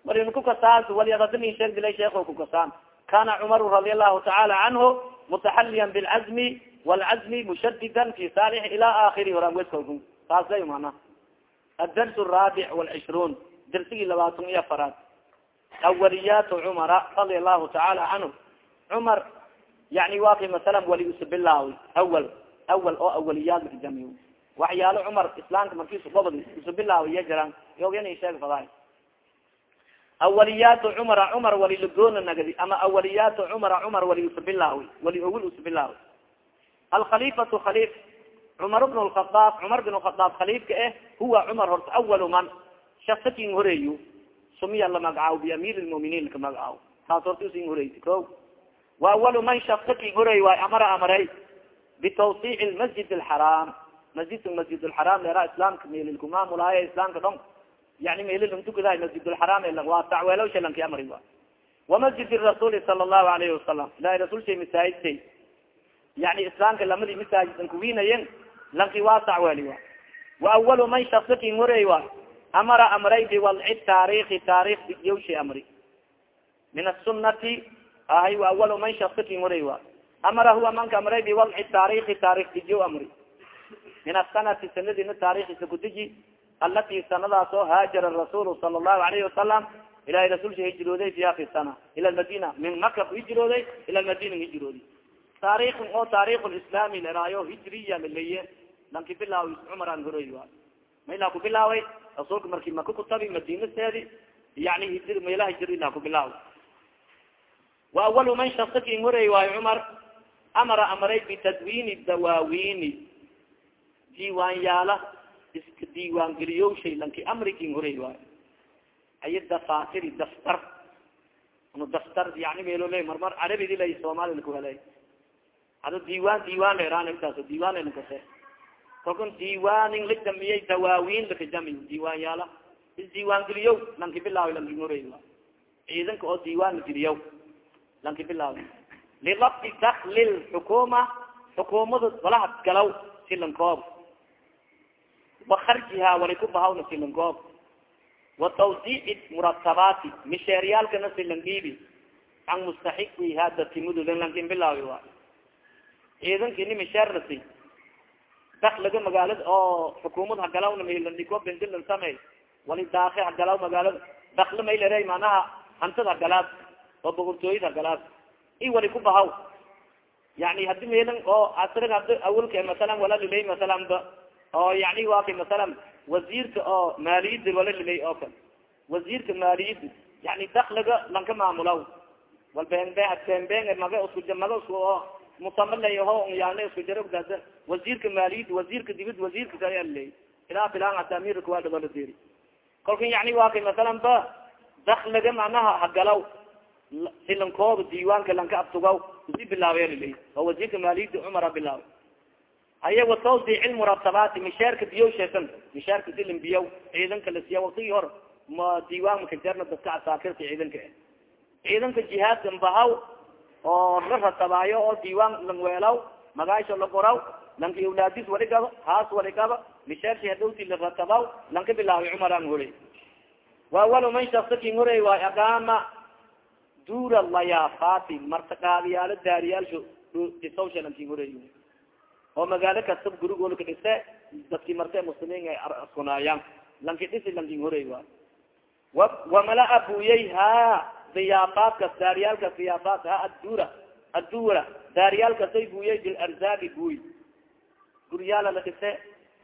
walin ku kasaas walyadadini sheeg dilay sheeko ku kasaan kana cumaru radi allahu tacaala canhu mutaxaliyan bilcazmi wlcazmi mushadida fi saalix ila akiri horan wesko saasay mana adars raabic wlcishruun darsigii labaatan iyo afaraad awaliyaat cumara radia allahu tacaala canhu cumar yani wa kay masalan wali usubilaawi awal awal oo awaliyaad lakajamiy waxyaalo cumar islaamka markiisu gobod usubilaawi iya jiraan yoogana sheeg faday awaliyaatu cumara cumar wali lagoona nagdi ama awaliyaatu cumara cumar wali usubilaawi wali ogul usubilaawi alkhalifatu khalif cumar bn lkhadaab cumar bin khadaab khaliifka eh huwa cumar horta awalu man shasakin horeeyo sumiya la magacaawo biamiir lmuminiin laka magacaawo taas horta usin horeysa ko wa awalu man shasakin horeey waay amara amaray. Bitawsiic lmasjid alxaraam masjid masjid lxaraam leera islaamka meelilku maamulaayo islaamka dhon yani meelilntukaday masjid lxaraam waa tacweelowsha lanki amri wa wamasjid rasuuli sala allahu alayhi wasalam ilahi rasul masaajidtay yani islaamka lamadii masaajid an kuwinayen lanki waa tacweeli wa wa awalu man shasakin horeey wa amara amray biwadci taariki taarikh yawshay amri min asunati ahay wa awalu man shasakin horeey wa amara huwa manka amray biwadci taariki taarikh dijiyo amri min asanati sanadina taarikhisa kudiji alati sanadaas haajara rasuul sala allahu alayhi wasalam ilahay rasulsha hijrooday fiha fi sana ila madina min maka hijrooday ila madina hijroodi taarikhn oo taarikh lislami leraayo hijriya laleeye lanki bilaawi cumaran horoy wa mailaa ku bilaaway rasuulka marki maka kutabi madinaseedi yani hijr meelaha hijr ilaa ku bilaaw. Wa awalu man shasakin horeey waayo cumar. Amara amaray bitadwiini dawaawini diiwaan iska diiwaan geliyowshay lanki amrikin horeey waayo ay daftar. Nu daftar yani melo le marmar carabidi lay soomali lakuhelay hada diiwaan diiwaan leeraan intaas diiwaan lankase kalkun diiwaanin la jamiyay dawaawin laka jamiy diiwaan yaalla isdiiwaan geliyow lanki bilaawi lanki horeey wa ciidanka oo diiwaan geliyow lanki bilaawi lilafdi daklil xukuma xukumada walahad galaw silankoob wakarjiha wali ku bahawna silankoob wa tawsiici muratabaati misheeryaalkana silangiibi an mustaxiqiha dadkimududan lankin bilaawi wa ciidanki dakliga magaalada oo xukumad hagalawna mahilandhiko bendilan samey wali daaki hagalaw magaalada dakli maylere manaha hantad hagalaad oo boqortooyad hagalaad i wali ku bahaw yani hadi meelan oo asrig hadi awalka masalan wala masalan ba oo yani waa kay masalan wasiirka oo maaliyada wala oo kale wasiirka maaliyada yani dakliga lanka maamulaw wal benbe benben maga isku maga isku oo musamalayaho yani isku jarogdaas wasiirka maaliyada wasiirka dibid wasiirka kaya lilay ilaa bilaan hata amirka waa dhawala diri kolka yani waa kay masalan ba dakliga macnaha hagalaw silankooda diiwaanka lanka abtugaw usi bilaabaya lilay oo wasiirka maaliyada cumara bilaabay haya watawdiic lmuratabaati misheerka biyow sheesan misheerka silin biyow ciidanka la siiya waktigii hor ma diiwaan makajarna dadka asaakirta ciidanka ciidanka jihaadka bahaw oo la ratabaayo oo diiwaan langweelaw magaasho la qoraw lanka awlaadis wali gaba haas wali gaba misheerki hadhowti la ratabaw lanka bilaabay cumaraan horey wa awalu man shaksakin horey waay aqaama duura layaafaati martaqaadiyaalo daariyaalsho dhisawsha lankin horey oo magaalo kasta gurigooda ka dhise dadki marte muslimiin ay askunaayaan lanki dhisi lankin horey waay wa wamalaa buyay ha diyaafaadkas daariyaalkas diyaafaat ha addura addura daariyaalkasay buyay bilarzaaqi buy guryaala la dhise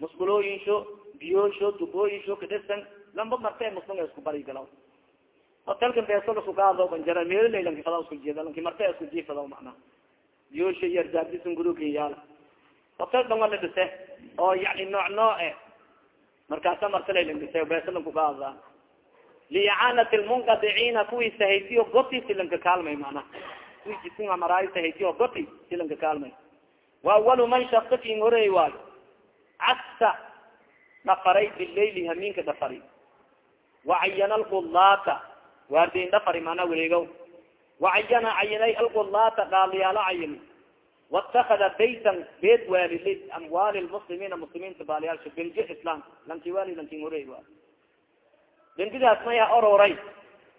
musqulooyinsho biyoosho tubooyinsho kadhisan lamba marte muslim isku bari galaw. Hotelkan beeso lasku gaado banjara meelilay lanki fada isku jeeda lanki marte isku jiifada macnaha biyoosho iyo arzaaqdisan gurukin yaalla. Hotel dhonga la dhise oo yani nooc nooce markaasa martala lan dhise beeso lanku gaada liicaanati lmunqadiciina kuwii sahaytiyo goti silanka kaalmay macnaha kuwii jisinga maraayo sahaytiyo goti silanka kaalmay wa awalu man shakakin horey waayo casa dhafaray bilayli hamiinka dhafari wacayana alqulaata waardiin dhafari maanaa wareegow wacayana cayinay alqulaata dhaaliyaalo cayini watakada baytan beed waali li amwaali lmuslimiina muslimiinta baaliyaalsha benjo islam lanki waali lankin horey waayo bendidaas may ha ororay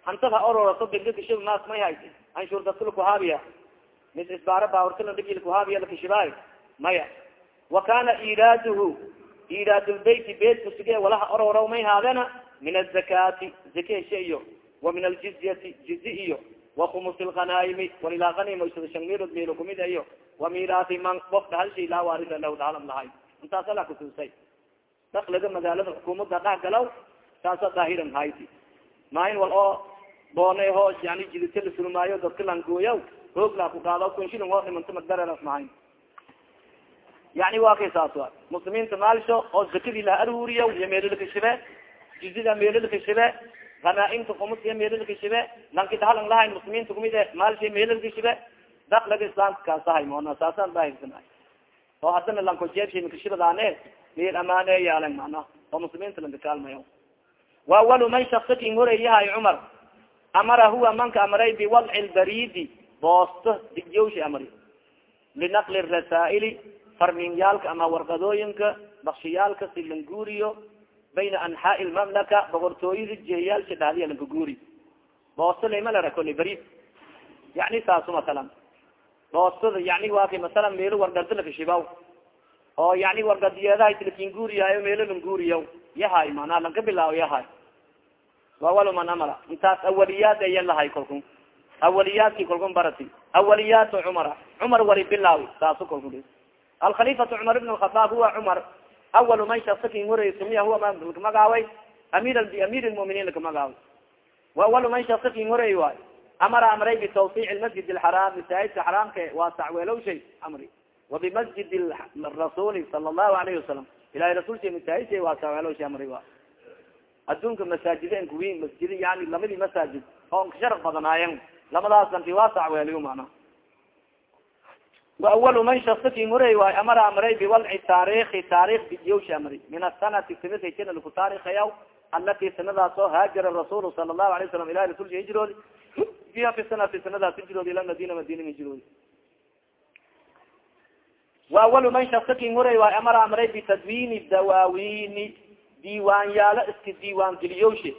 hantad ha ororato bendi kashib maas may haysi anshuur daskala kuhaabiya mis isbaara baawartala dhigil kuhaabiya lakashibaayo maya. Wa kana iraaduhu iraad lbeyti beedku sige walaha ororow may haadena min azakaati zake heshe iyo wa min aljizyati jizi iyo. Wakumus lkanaaimi walilaa kanima shan mirod milo kumid iyo. Wa miraasi man of dhahalshay laa waarisa lahu dhaalam lahay intaasa la kutusay dakliga magaalada xukuumada dhah galaw taasa daahiran hayti maain wal oo doone ho yani jidita la surmaayo dadka langooyaw hoog laa ku qaado kunshilin hoo dhimanta magdareeras mahayn yani waa kay saas wa muslimiinta maalsho oo zakadii la aruuriya iyo meelilakashibe jizida meelilakashibe hanaaimta kumus iyo meelilakashibe lanki dahalan lahayn muslimiinta kumid e maalsha meelilakashibe dakliga islaamka kaasahay moona saasaan daahirsanay oo hadana lanko jeebsha makashibadaane meel amaane yaalan mana oo muslimiinta lanka kaalmayo awalu man shaksakin horeyahay cumar amara huwa manka amaray biwadci lbaridi boosto digyowshi amri linaqli rasaa'ili farminyaalka ama warqadooyinka bakshiyaalka si languuriyo bayna anxaai lmamlaka boqortooyada jehiyaalsha dhahdiya lanka guuri boosto laymalera kole barid. Yani saasu matalan boostada yani waa kay masalan meelo wargarda lakashibaw oo yani wargadiyeedahay laakiin guuriyaayo meelo lan guuriya yahay manaa lanka bilaawo yahay wawalo man amara intaas awaliyaad aya lahay kalku awaliyaadki kalkun barati. Awaliyaat cumara cumar wari bilaawi. Saasu kalku alkhalifatu cumar ibn lkhataab huwa cumar. Awalu man shasakin waray sumiya huwa makamagaaway amir amir lmuminiin lakamagaaway waawalu man shasakin waray waay amara amray bitawsiic lmasjid alxaraam masaajidka xaraamka waasac weelow shay amri. Wabimasjid rasuli sala allahu alayhi wasalam ilahay rasulka masaajidka waasac weelow shay amri wa adduunka masaajida nkuwiin masjid yani lamadii masaajid oo nkasharaf badanaayen lamadaas lanki waasac weeliyo mana waawalu man shasakin horay waay amara amray biwadci taarikhi taarikh bidiyowshi amri. Min asanati sanadhajana laku taarikhayaw alati sanadaas oo haajara rasuul sala allahu alay wasalam ilahi rasulka hijroodi. Fiha fi sanati sanadaas hijroodi ila madina madina hijroodi. Waawalu man shasakin horay waay amara amray bitadwini dawaawini diiwaan iska diiwaan geliyowshe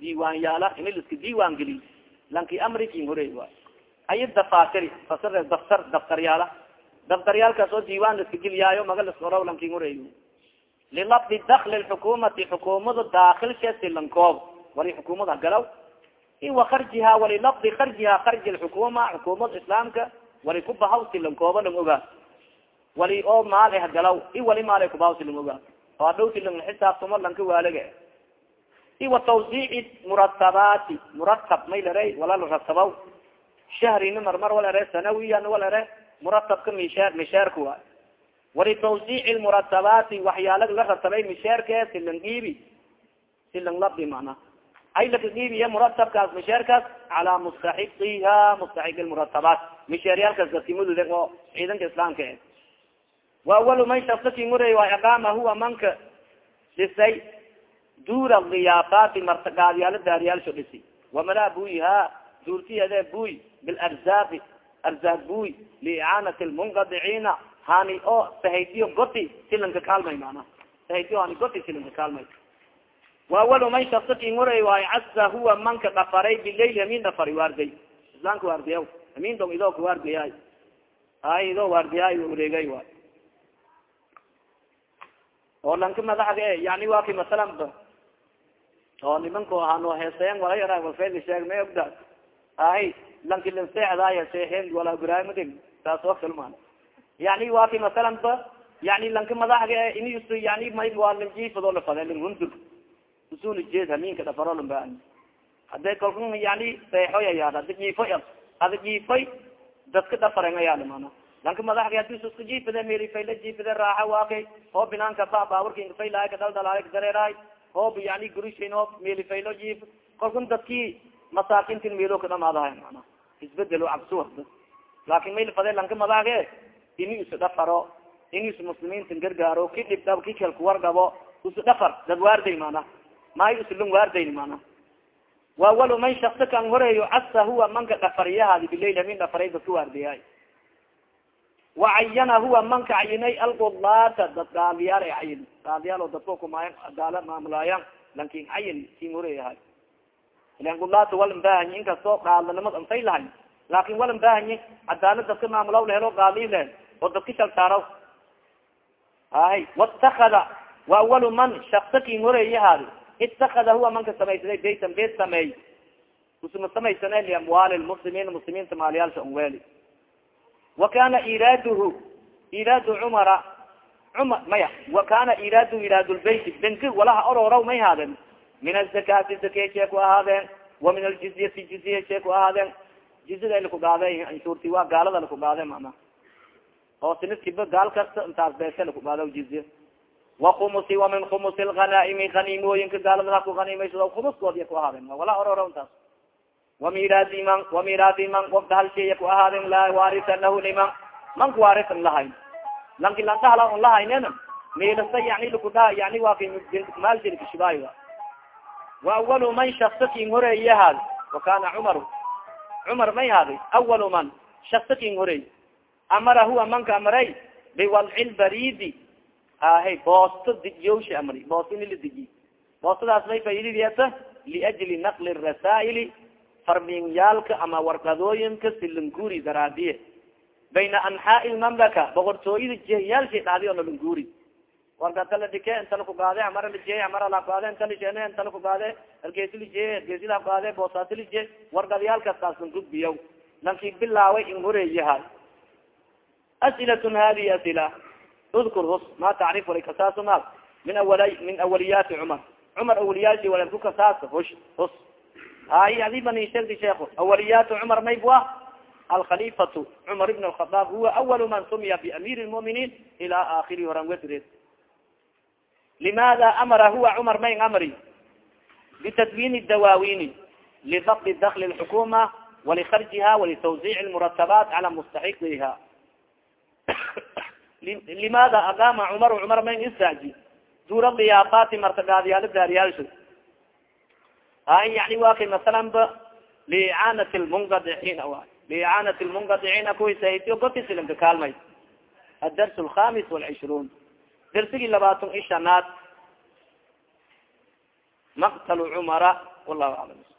diiwaan yaalla inil iska diiwaan geliy lanki amrikin horay waay ay dafatiri fasir daftar daftaryaala. Daftaryaalkaas diiwaan la iska geliyaayo maga laskorow lankin horay lilafdi dakli lxukumati xukumada daakilsha silankoob wali xukumada galaw in wakarjiha walilafdi karjiha karji lxukuma xukumada islaamka wali kubahaw silankooba lang ogaa. Wali oo maal eh galaw i wali maal kubahaw silang ogaa oo adhowti lang xisaabtamo lanka waalaga iwa tawsiici muratabaati muratab may lare wala la ratabaw shahrina marmar wal ere sanawiyan wal ere muratabka misheer misheerka waay. Walitawsiici lmuratabaati waxyaalag la ratabay misheerke silang dhiibi silang labdi mana ay laka dhiibiya muratabkaas misheerkaas calaa mustaxiqiha mustaxiq lmuratabaat misheeryaalkaas gaskimadude oo ciidanka islaamka e wa awalu man shasakin waray waay aqaama huwa manka. Dhisay duura diyaafaati martagaadyaalo daariyaalsho dhisi wamala buyiha duurtiyade buy bilarzaaqi arzaaq buy liicaanati lmunqadiciina hani oo sahaydiyo goti silanka kaalmay mana sahaydiyo hani goti silanka kaalmay. Wa awalu man shasakin waray waay casa huwa manka dhafaray bilayl amin dhafari waarday islaamka waardiya amin dong idoo ka waardiyaay ay idoo waardiyaay wareegay waay oo lanka madaxda e yani waa ki masalan oo nimanku ahano heeseyan wala yara walfayda sheeg may ogda? Ay lanki lanseexdaaya seexeen wala guraamadig taas oo filmaan yani waa ki masalan yani lanka madaxda e in yani may waa lanjiifado lafade lanhundur usuna jeed haminka dhafaro lamba hadday kalku yani seexoy ayaa ada jiifoy ada jiifoy dadka dhafaran ayaala mana lanka madaxda haddii iska jiifade melifayla jiifade raaxa waakay oo binaanka ba baaburka faylaay kadaldalaay dareeraay. Hoob yani gurishin hoob melifaylo jiif kalkun dadki masaakintin meelo kadhamaadahay mana isbedelo cabsuwa laakin maylfade lanka madaxge ini isu dhafaro in isu muslimiinta gargaaro ki dhibdhab ki kalku wargabo isu dhafar. Dad waarday mana maayo isulung waardayn mana wa awalu man shaksa kan horeeyo casa huwa manka dhafariyahaadi bilayl min dhafaray dadka waardayaay wacayana huwa manka cayinay alqulaata dad gaaliyaal ay cayin gaaliyaal oo dadko kumaayan gaala maamulaayaan lankin cayin kin horeeyahay ilan qulaata walan baahany inkastoo gaalanimad antay lahay laakin walan baahanye cadaalad dadka maamulaw lahelo gaali leh oo dadka shalsaaraw hay watakada wa awalu man shaksa kin horeeyahaadi itakada huwa manka samaysaday baytan beed sameey. Usma samaysane liamwaali lmuslimiin muslimiinta maalyaalsha un weeli wa kana iraaduhu iraadu cumara cumar maya. Wa kana iraadu iraad lbeyti benki walaha ororow may haadeen min azakaati zakeshee ku ahaadeen wa min aljizyati jizyashee ku ahaadeen jizyada lakugaade anshuurti waa gaalada lakugaade mana oo siniskiba gaal kasta intaas beese lakugaado jizya wakumusi wa min khumusi lhanaaimi haniimooyinka gaalada haku haniimaysado khumuskoodiya ku ahaadeen wala ororo intaas wamiraadi man wamiraadi man of dahalsheeya ku ahaadeen laa waarisa lahu liman man ku waarisan lahayn lanki lan dhahala on lahaynena milasa yani lakuda yani waa maaljelikashibaayo wa awalu man shaksakin horeeye haad wa kana cumaru cumar may haaday awalu man shaksakin horeey amara huwa manka amaray biwadci lbaridi ahay boosto dijiyowsha amri boosto in la dijiy boostadaas may faididiyata liajli naqli rasaa'ili farminyaalka ama warqadooyinka silanguri daraadiye bayna anxaai lmamlaka boqortooyada jehiyaalsha dhadi o nalanguri warkata la dike inta lakugaade amara lijey amara lakaade inta lijene inta lakugaade hargeysi lijeye hargeysi lakaade boosaasi lije wargadiyaalkastaaslan gudbiyaw lanki bilaaway in horeeyahay asilatun hadihi asila. Udkur hus ma tacrif wala kasaaso maal. Min awala min awaliyaati cumar. Cumar awaliyaalshi wala ku hush hus hay adi bani sheegdi sheeko awaliyaatu cumar maybwa alkhalifatu cumar ibn alkhadaab huwa awalu man sumiya biamir lmuminiin ila aakiri horan wesred limaada amara huwa cumar mayn amri bitadwin dawaawini lidabdi dakli lxukuma walikarjiha walitawzic lmuratabat cala mustaxiqiha limaada aqama cumar cumar mayn istaaji duura diyaafati martagaadyaalo daariyaalsho ay yani wa kay masalan ba liicaanati lmunqadiciina wa liicaanati lmunqadiciina kuwisahitiyo gotislanka kaalmay. Adars alkhamis walcishruun darsigii labaatan ishanaad maqtal cumara wallahu aclam